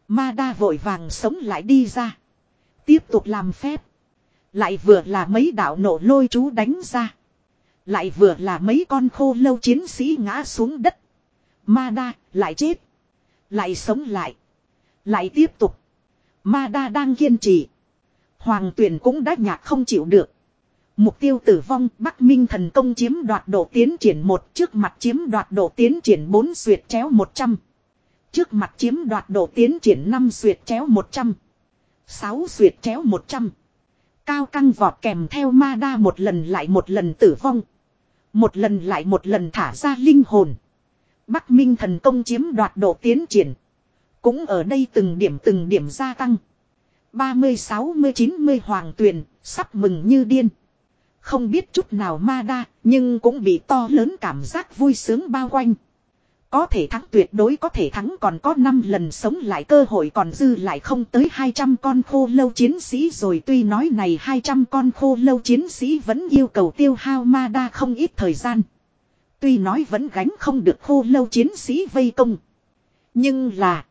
Ma đa vội vàng sống lại đi ra. Tiếp tục làm phép. Lại vừa là mấy đạo nổ lôi chú đánh ra. Lại vừa là mấy con khô lâu chiến sĩ ngã xuống đất. Ma đa, lại chết. Lại sống lại. Lại tiếp tục. Ma đa đang kiên trì. Hoàng tuyển cũng đã nhạc không chịu được. Mục tiêu tử vong, Bắc Minh thần công chiếm đoạt độ tiến triển một, trước mặt chiếm đoạt độ tiến triển 4 xuyệt chéo 100. Trước mặt chiếm đoạt độ tiến triển 5 xuyệt chéo 100. 6 xuyệt chéo 100. Cao căng vọt kèm theo ma đa một lần lại một lần tử vong. Một lần lại một lần thả ra linh hồn. Bắc Minh thần công chiếm đoạt độ tiến triển. Cũng ở đây từng điểm từng điểm gia tăng. 30 60 90 hoàng tuyền sắp mừng như điên. Không biết chút nào ma đa, nhưng cũng bị to lớn cảm giác vui sướng bao quanh. Có thể thắng tuyệt đối có thể thắng còn có 5 lần sống lại cơ hội còn dư lại không tới 200 con khô lâu chiến sĩ rồi tuy nói này 200 con khô lâu chiến sĩ vẫn yêu cầu tiêu hao ma đa không ít thời gian. Tuy nói vẫn gánh không được khô lâu chiến sĩ vây công. Nhưng là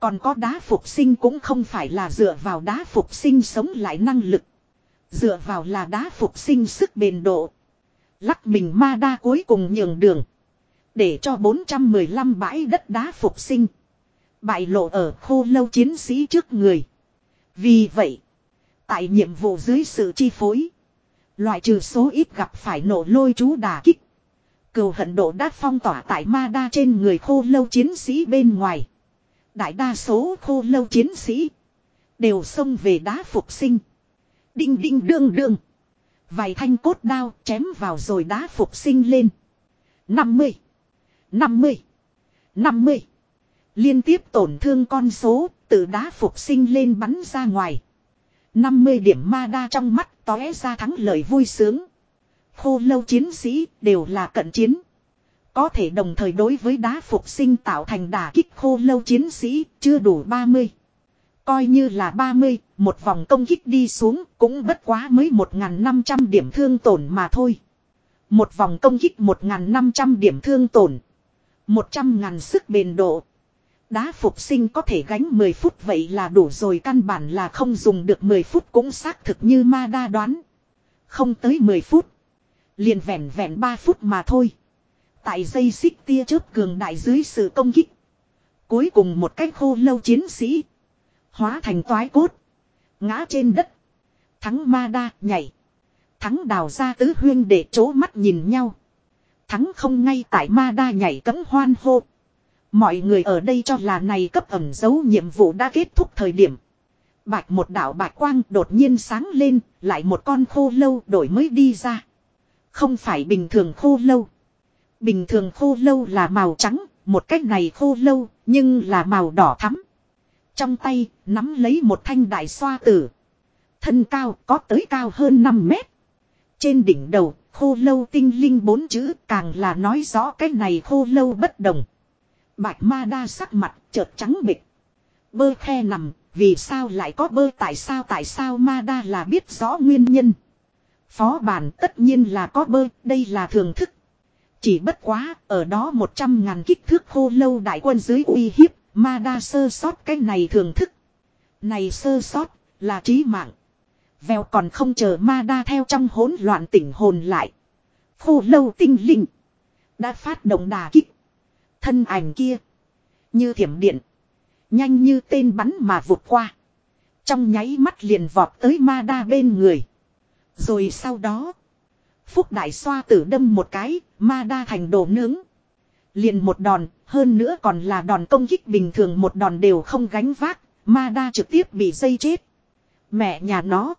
còn có đá phục sinh cũng không phải là dựa vào đá phục sinh sống lại năng lực. Dựa vào là đá phục sinh sức bền độ. Lắc mình ma đa cuối cùng nhường đường. Để cho 415 bãi đất đá phục sinh. Bại lộ ở khô lâu chiến sĩ trước người. Vì vậy. Tại nhiệm vụ dưới sự chi phối. Loại trừ số ít gặp phải nổ lôi chú đà kích. Cừu hận độ đã phong tỏa tại ma đa trên người khô lâu chiến sĩ bên ngoài. Đại đa số khô lâu chiến sĩ. Đều xông về đá phục sinh. Đinh đinh đương đương. Vài thanh cốt đao chém vào rồi đá phục sinh lên. 50. 50. 50. Liên tiếp tổn thương con số từ đá phục sinh lên bắn ra ngoài. 50 điểm ma đa trong mắt tóe ra thắng lợi vui sướng. Khô lâu chiến sĩ đều là cận chiến. Có thể đồng thời đối với đá phục sinh tạo thành đà kích khô lâu chiến sĩ chưa đủ 30. Coi như là 30, một vòng công kích đi xuống cũng bất quá mới 1.500 điểm thương tổn mà thôi. Một vòng công kích 1.500 điểm thương tổn. 100.000 sức bền độ. Đá phục sinh có thể gánh 10 phút vậy là đủ rồi căn bản là không dùng được 10 phút cũng xác thực như ma đa đoán. Không tới 10 phút. Liền vẹn vẹn 3 phút mà thôi. Tại dây xích tia chớp cường đại dưới sự công kích. Cuối cùng một cách khô lâu chiến sĩ. Hóa thành toái cốt. Ngã trên đất. Thắng ma đa nhảy. Thắng đào ra tứ huyên để chố mắt nhìn nhau. Thắng không ngay tại ma đa nhảy cấm hoan hô. Mọi người ở đây cho là này cấp ẩm dấu nhiệm vụ đã kết thúc thời điểm. Bạch một đạo bạch quang đột nhiên sáng lên, lại một con khô lâu đổi mới đi ra. Không phải bình thường khô lâu. Bình thường khô lâu là màu trắng, một cách này khô lâu, nhưng là màu đỏ thắm. Trong tay, nắm lấy một thanh đại xoa tử. Thân cao có tới cao hơn 5 mét. Trên đỉnh đầu, khô lâu tinh linh bốn chữ càng là nói rõ cái này khô lâu bất đồng. Bạch ma đa sắc mặt, chợt trắng bịch. Bơ khe nằm, vì sao lại có bơ tại sao tại sao ma đa là biết rõ nguyên nhân. Phó bản tất nhiên là có bơ, đây là thường thức. Chỉ bất quá, ở đó một trăm ngàn kích thước khô lâu đại quân dưới uy hiếp, ma đa sơ sót cái này thường thức. Này sơ sót, là trí mạng. Vèo còn không chờ ma đa theo trong hỗn loạn tỉnh hồn lại. Khô lâu tinh linh. Đã phát động đà kích. Thân ảnh kia. Như thiểm điện. Nhanh như tên bắn mà vụt qua. Trong nháy mắt liền vọt tới ma đa bên người. Rồi sau đó. Phúc đại xoa tử đâm một cái. Ma đa thành đồ nướng. Liền một đòn. Hơn nữa còn là đòn công kích bình thường, một đòn đều không gánh vác. Ma đa trực tiếp bị dây chết. Mẹ nhà nó.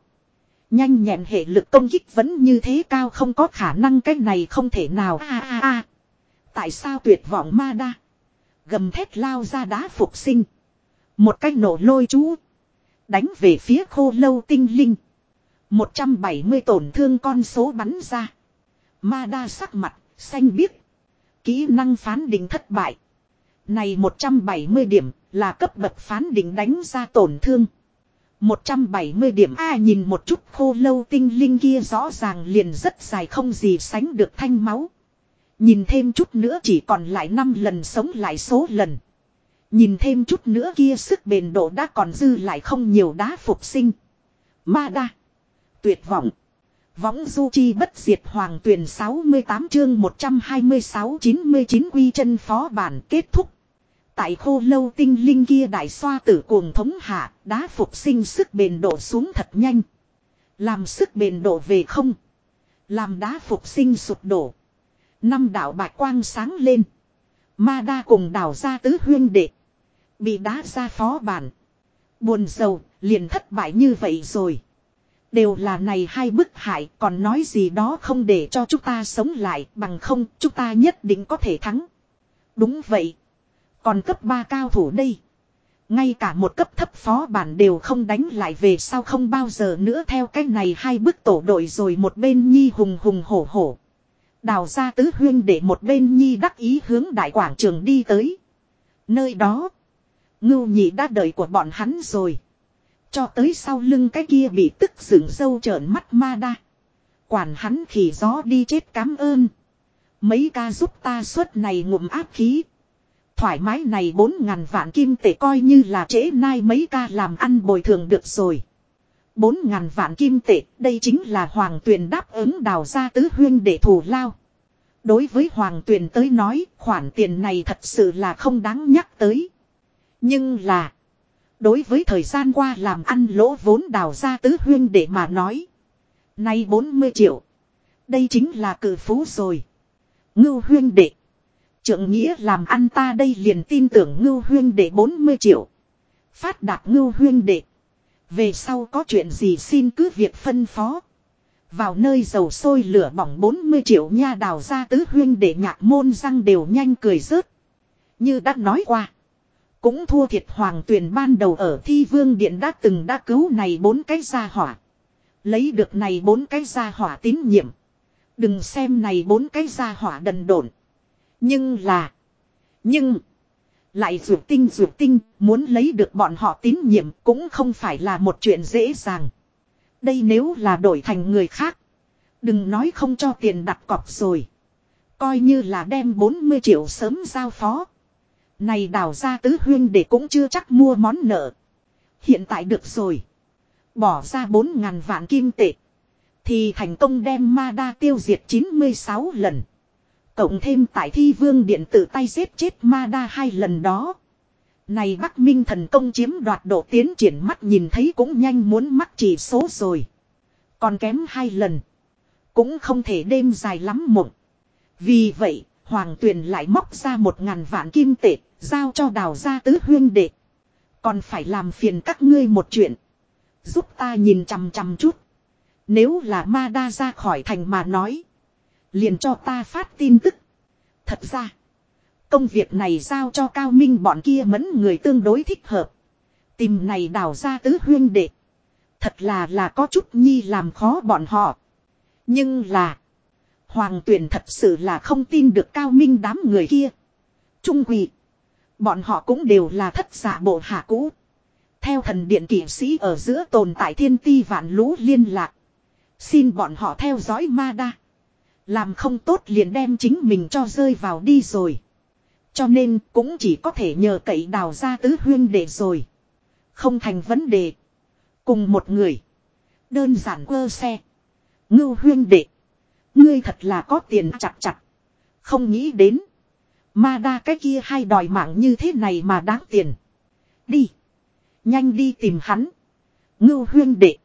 Nhanh nhẹn hệ lực công kích vẫn như thế cao, không có khả năng cái này không thể nào a a a. Tại sao tuyệt vọng ma đa? Gầm thét lao ra đá phục sinh. Một cái nổ lôi chú. Đánh về phía khô lâu tinh linh. 170 tổn thương con số bắn ra. Ma đa sắc mặt, xanh biếc. Kỹ năng phán định thất bại. Này 170 điểm là cấp bậc phán định đánh ra tổn thương. 170 điểm A nhìn một chút khô lâu tinh linh kia rõ ràng liền rất dài không gì sánh được thanh máu. Nhìn thêm chút nữa chỉ còn lại 5 lần sống lại số lần. Nhìn thêm chút nữa kia sức bền độ đã còn dư lại không nhiều đá phục sinh. Ma đa. Tuyệt vọng. Võng du chi bất diệt hoàng tuyển 68 chương 126-99 quy chân phó bản kết thúc. Tại khô lâu tinh linh kia đại xoa tử cuồng thống hạ, đá phục sinh sức bền độ xuống thật nhanh. Làm sức bền độ về không. Làm đá phục sinh sụp đổ. Năm đạo bạch quang sáng lên. Ma đa cùng đảo ra tứ huyên đệ. Bị đá ra phó bản. Buồn sầu, liền thất bại như vậy rồi. Đều là này hai bức hại, còn nói gì đó không để cho chúng ta sống lại, bằng không, chúng ta nhất định có thể thắng. Đúng vậy. Còn cấp 3 cao thủ đây. Ngay cả một cấp thấp phó bản đều không đánh lại về sau không bao giờ nữa theo cách này hai bức tổ đội rồi một bên nhi hùng hùng hổ hổ. Đào ra tứ huyên để một bên nhi đắc ý hướng đại quảng trường đi tới. Nơi đó. Ngưu nhị đã đợi của bọn hắn rồi. Cho tới sau lưng cái kia bị tức dựng sâu trợn mắt ma đa. Quản hắn khỉ gió đi chết cám ơn. Mấy ca giúp ta suốt này ngụm áp khí. Thoải mái này bốn ngàn vạn kim tệ coi như là trễ nai mấy ca làm ăn bồi thường được rồi. Bốn ngàn vạn kim tệ, đây chính là hoàng tuyền đáp ứng đào ra tứ huyên để thù lao. Đối với hoàng tuyền tới nói, khoản tiền này thật sự là không đáng nhắc tới. Nhưng là, đối với thời gian qua làm ăn lỗ vốn đào ra tứ huyên để mà nói. Nay 40 triệu. Đây chính là cử phú rồi. Ngưu huyên đệ. Trượng nghĩa làm ăn ta đây liền tin tưởng ngưu huyên đệ 40 triệu. Phát đạt ngưu huyên đệ. Về sau có chuyện gì xin cứ việc phân phó. Vào nơi dầu sôi lửa bỏng 40 triệu nha đào ra tứ huyên để nhạc môn răng đều nhanh cười rớt. Như đã nói qua. Cũng thua thiệt hoàng tuyền ban đầu ở thi vương điện đã từng đã cứu này bốn cái gia hỏa. Lấy được này bốn cái gia hỏa tín nhiệm. Đừng xem này bốn cái gia hỏa đần độn. Nhưng là. Nhưng. Lại ruột tinh ruột tinh, muốn lấy được bọn họ tín nhiệm cũng không phải là một chuyện dễ dàng. Đây nếu là đổi thành người khác. Đừng nói không cho tiền đặt cọc rồi. Coi như là đem 40 triệu sớm giao phó. Này đào ra tứ huyên để cũng chưa chắc mua món nợ. Hiện tại được rồi. Bỏ ra 4 ngàn vạn kim tệ. Thì thành công đem ma đa tiêu diệt 96 lần. Cộng thêm tại thi vương điện tử tay giết chết ma đa hai lần đó. Này Bắc Minh thần công chiếm đoạt độ tiến triển mắt nhìn thấy cũng nhanh muốn mắc chỉ số rồi. Còn kém hai lần. Cũng không thể đêm dài lắm mộng. Vì vậy, Hoàng Tuyền lại móc ra một ngàn vạn kim tệ, giao cho đào gia tứ huyên đệ. Còn phải làm phiền các ngươi một chuyện. Giúp ta nhìn chằm chằm chút. Nếu là ma đa ra khỏi thành mà nói. Liền cho ta phát tin tức. Thật ra. Công việc này giao cho cao minh bọn kia mẫn người tương đối thích hợp. Tìm này đào ra tứ huyên đệ. Thật là là có chút nhi làm khó bọn họ. Nhưng là. Hoàng tuyển thật sự là không tin được cao minh đám người kia. Trung quỷ. Bọn họ cũng đều là thất giả bộ hạ cũ. Theo thần điện kỷ sĩ ở giữa tồn tại thiên ti vạn lũ liên lạc. Xin bọn họ theo dõi ma đa. Làm không tốt liền đem chính mình cho rơi vào đi rồi. Cho nên cũng chỉ có thể nhờ cậy đào ra tứ huyên để rồi. Không thành vấn đề. Cùng một người. Đơn giản quơ xe. Ngưu huyên đệ. Ngươi thật là có tiền chặt chặt. Không nghĩ đến. Ma đa cái kia hai đòi mạng như thế này mà đáng tiền. Đi. Nhanh đi tìm hắn. Ngưu huyên đệ.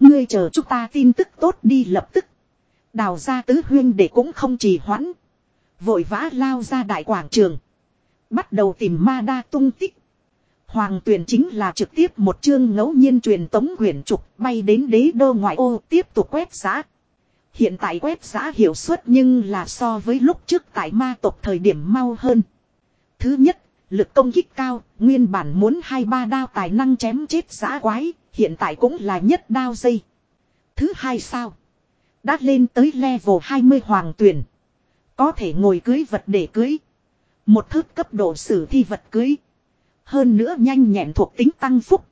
Ngươi chờ chúng ta tin tức tốt đi lập tức. Đào ra tứ huyên đệ cũng không trì hoãn. Vội vã lao ra đại quảng trường. Bắt đầu tìm ma đa tung tích. Hoàng tuyển chính là trực tiếp một chương ngẫu nhiên truyền tống quyển trục bay đến đế đô ngoại ô, tiếp tục quét giá. Hiện tại quét giã hiệu suất nhưng là so với lúc trước tại ma tộc thời điểm mau hơn. Thứ nhất, lực công kích cao, nguyên bản muốn hai ba đao tài năng chém chết giã quái, hiện tại cũng là nhất đao dây. Thứ hai sao? Đã lên tới level 20 hoàng tuyển. Có thể ngồi cưới vật để cưới. Một thước cấp độ sử thi vật cưới. Hơn nữa nhanh nhẹn thuộc tính tăng phúc.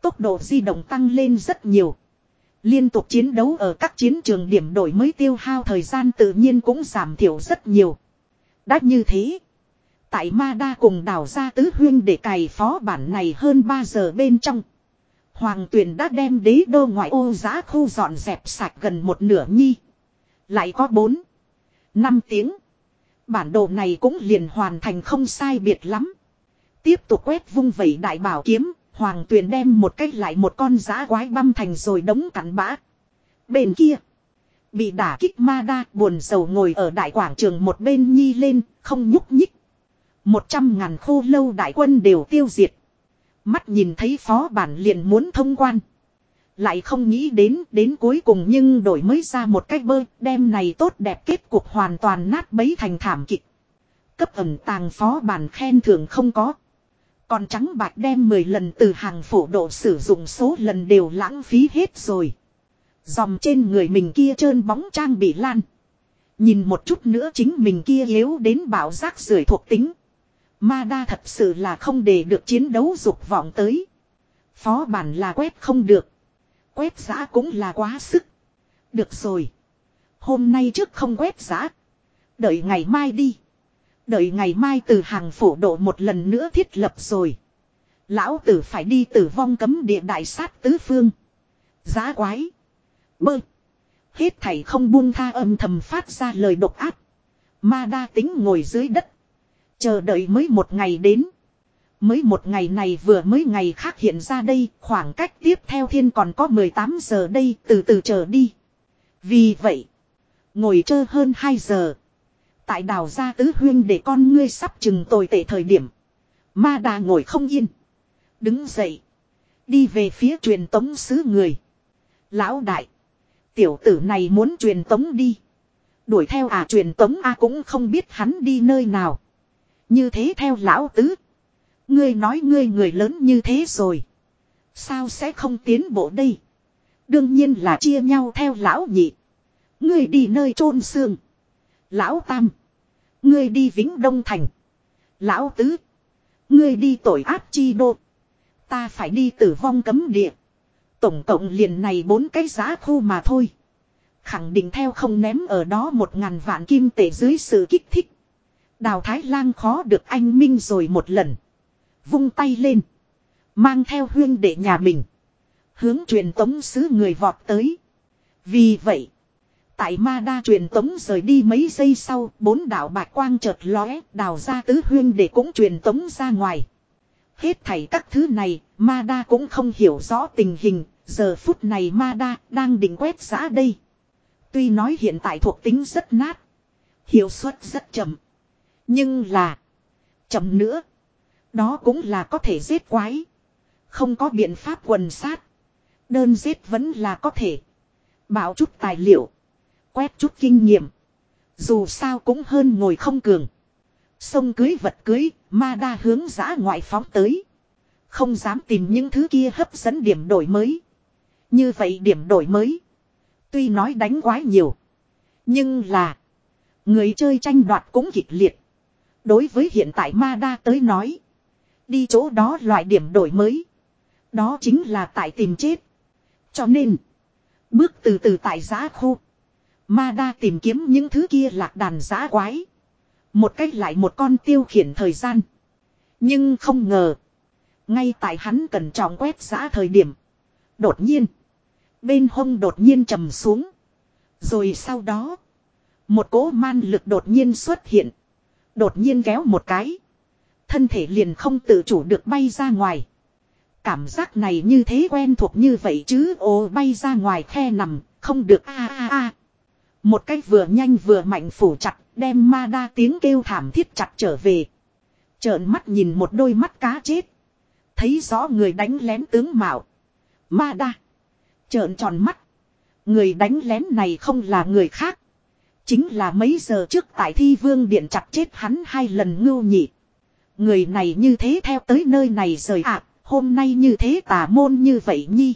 Tốc độ di động tăng lên rất nhiều. Liên tục chiến đấu ở các chiến trường điểm đổi mới tiêu hao thời gian tự nhiên cũng giảm thiểu rất nhiều. Đã như thế. Tại Ma Đa cùng đào ra tứ huyên để cày phó bản này hơn 3 giờ bên trong. Hoàng tuyển đã đem đế đô ngoại ô giá khu dọn dẹp sạch gần một nửa nhi. Lại có 4, 5 tiếng. Bản đồ này cũng liền hoàn thành không sai biệt lắm. Tiếp tục quét vung vẩy đại bảo kiếm, hoàng tuyền đem một cách lại một con giã quái băm thành rồi đống cắn bã. Bên kia, bị đả kích ma đa buồn sầu ngồi ở đại quảng trường một bên nhi lên, không nhúc nhích. Một trăm ngàn khô lâu đại quân đều tiêu diệt. Mắt nhìn thấy phó bản liền muốn thông quan. Lại không nghĩ đến đến cuối cùng nhưng đổi mới ra một cách bơ đem này tốt đẹp kết cục hoàn toàn nát bấy thành thảm kịch. Cấp ẩm tàng phó bản khen thưởng không có. Còn trắng bạc đem 10 lần từ hàng phổ độ sử dụng số lần đều lãng phí hết rồi. Dòng trên người mình kia trơn bóng trang bị lan. Nhìn một chút nữa chính mình kia yếu đến bảo giác rưởi thuộc tính. Ma đa thật sự là không để được chiến đấu dục vọng tới. Phó bản là quét không được. Quét giã cũng là quá sức. Được rồi. Hôm nay trước không quét giã. Đợi ngày mai đi. Đợi ngày mai từ hàng phổ độ một lần nữa thiết lập rồi. Lão tử phải đi tử vong cấm địa đại sát tứ phương. Giá quái. Bơ. Hết thảy không buông tha âm thầm phát ra lời độc ác. Ma đa tính ngồi dưới đất. Chờ đợi mới một ngày đến. Mới một ngày này vừa mới ngày khác hiện ra đây, khoảng cách tiếp theo thiên còn có 18 giờ đây, từ từ chờ đi. Vì vậy, ngồi chơ hơn 2 giờ. Tại đào gia tứ huyên để con ngươi sắp chừng tồi tệ thời điểm. Ma đà ngồi không yên. Đứng dậy. Đi về phía truyền tống sứ người. Lão đại. Tiểu tử này muốn truyền tống đi. Đuổi theo à truyền tống a cũng không biết hắn đi nơi nào. Như thế theo lão tứ. Ngươi nói ngươi người lớn như thế rồi. Sao sẽ không tiến bộ đây? Đương nhiên là chia nhau theo lão nhị. Ngươi đi nơi chôn xương. Lão tam. Ngươi đi Vĩnh Đông Thành. Lão tứ. Ngươi đi tội ác chi đô. Ta phải đi tử vong cấm địa. Tổng cộng liền này bốn cái giá khu mà thôi. Khẳng định theo không ném ở đó một ngàn vạn kim tệ dưới sự kích thích. Đào Thái Lang khó được anh minh rồi một lần. Vung tay lên. Mang theo huyên đệ nhà mình. Hướng truyền tống sứ người vọt tới. Vì vậy. Tại ma đa truyền tống rời đi mấy giây sau. Bốn đạo bạch quang chợt lóe. Đào ra tứ huyên để cũng truyền tống ra ngoài. Hết thảy các thứ này. Ma đa cũng không hiểu rõ tình hình. Giờ phút này ma đa đang định quét giã đây. Tuy nói hiện tại thuộc tính rất nát. Hiệu suất rất chậm. Nhưng là. Chậm nữa. Đó cũng là có thể giết quái. Không có biện pháp quần sát. Đơn giết vẫn là có thể. Bảo chút tài liệu. Quét chút kinh nghiệm. Dù sao cũng hơn ngồi không cường. Sông cưới vật cưới, ma đa hướng giã ngoại phóng tới. Không dám tìm những thứ kia hấp dẫn điểm đổi mới. Như vậy điểm đổi mới. Tuy nói đánh quái nhiều. Nhưng là. Người chơi tranh đoạt cũng kịch liệt. Đối với hiện tại ma đa tới nói. Đi chỗ đó loại điểm đổi mới. Đó chính là tại tìm chết. Cho nên. Bước từ từ tại giá khu. Ma đa tìm kiếm những thứ kia lạc đàn giã quái. Một cách lại một con tiêu khiển thời gian. Nhưng không ngờ. Ngay tại hắn cần trọng quét giã thời điểm. Đột nhiên. Bên hông đột nhiên trầm xuống. Rồi sau đó. Một cỗ man lực đột nhiên xuất hiện. Đột nhiên kéo một cái. Thân thể liền không tự chủ được bay ra ngoài. Cảm giác này như thế quen thuộc như vậy chứ ô bay ra ngoài khe nằm, không được a a a. Một cách vừa nhanh vừa mạnh phủ chặt, đem ma đa tiếng kêu thảm thiết chặt trở về. Trợn mắt nhìn một đôi mắt cá chết. Thấy rõ người đánh lén tướng mạo. Ma đa. Trợn tròn mắt. Người đánh lén này không là người khác. Chính là mấy giờ trước tại thi vương điện chặt chết hắn hai lần ngưu nhị. Người này như thế theo tới nơi này rời ạ, hôm nay như thế tà môn như vậy nhi.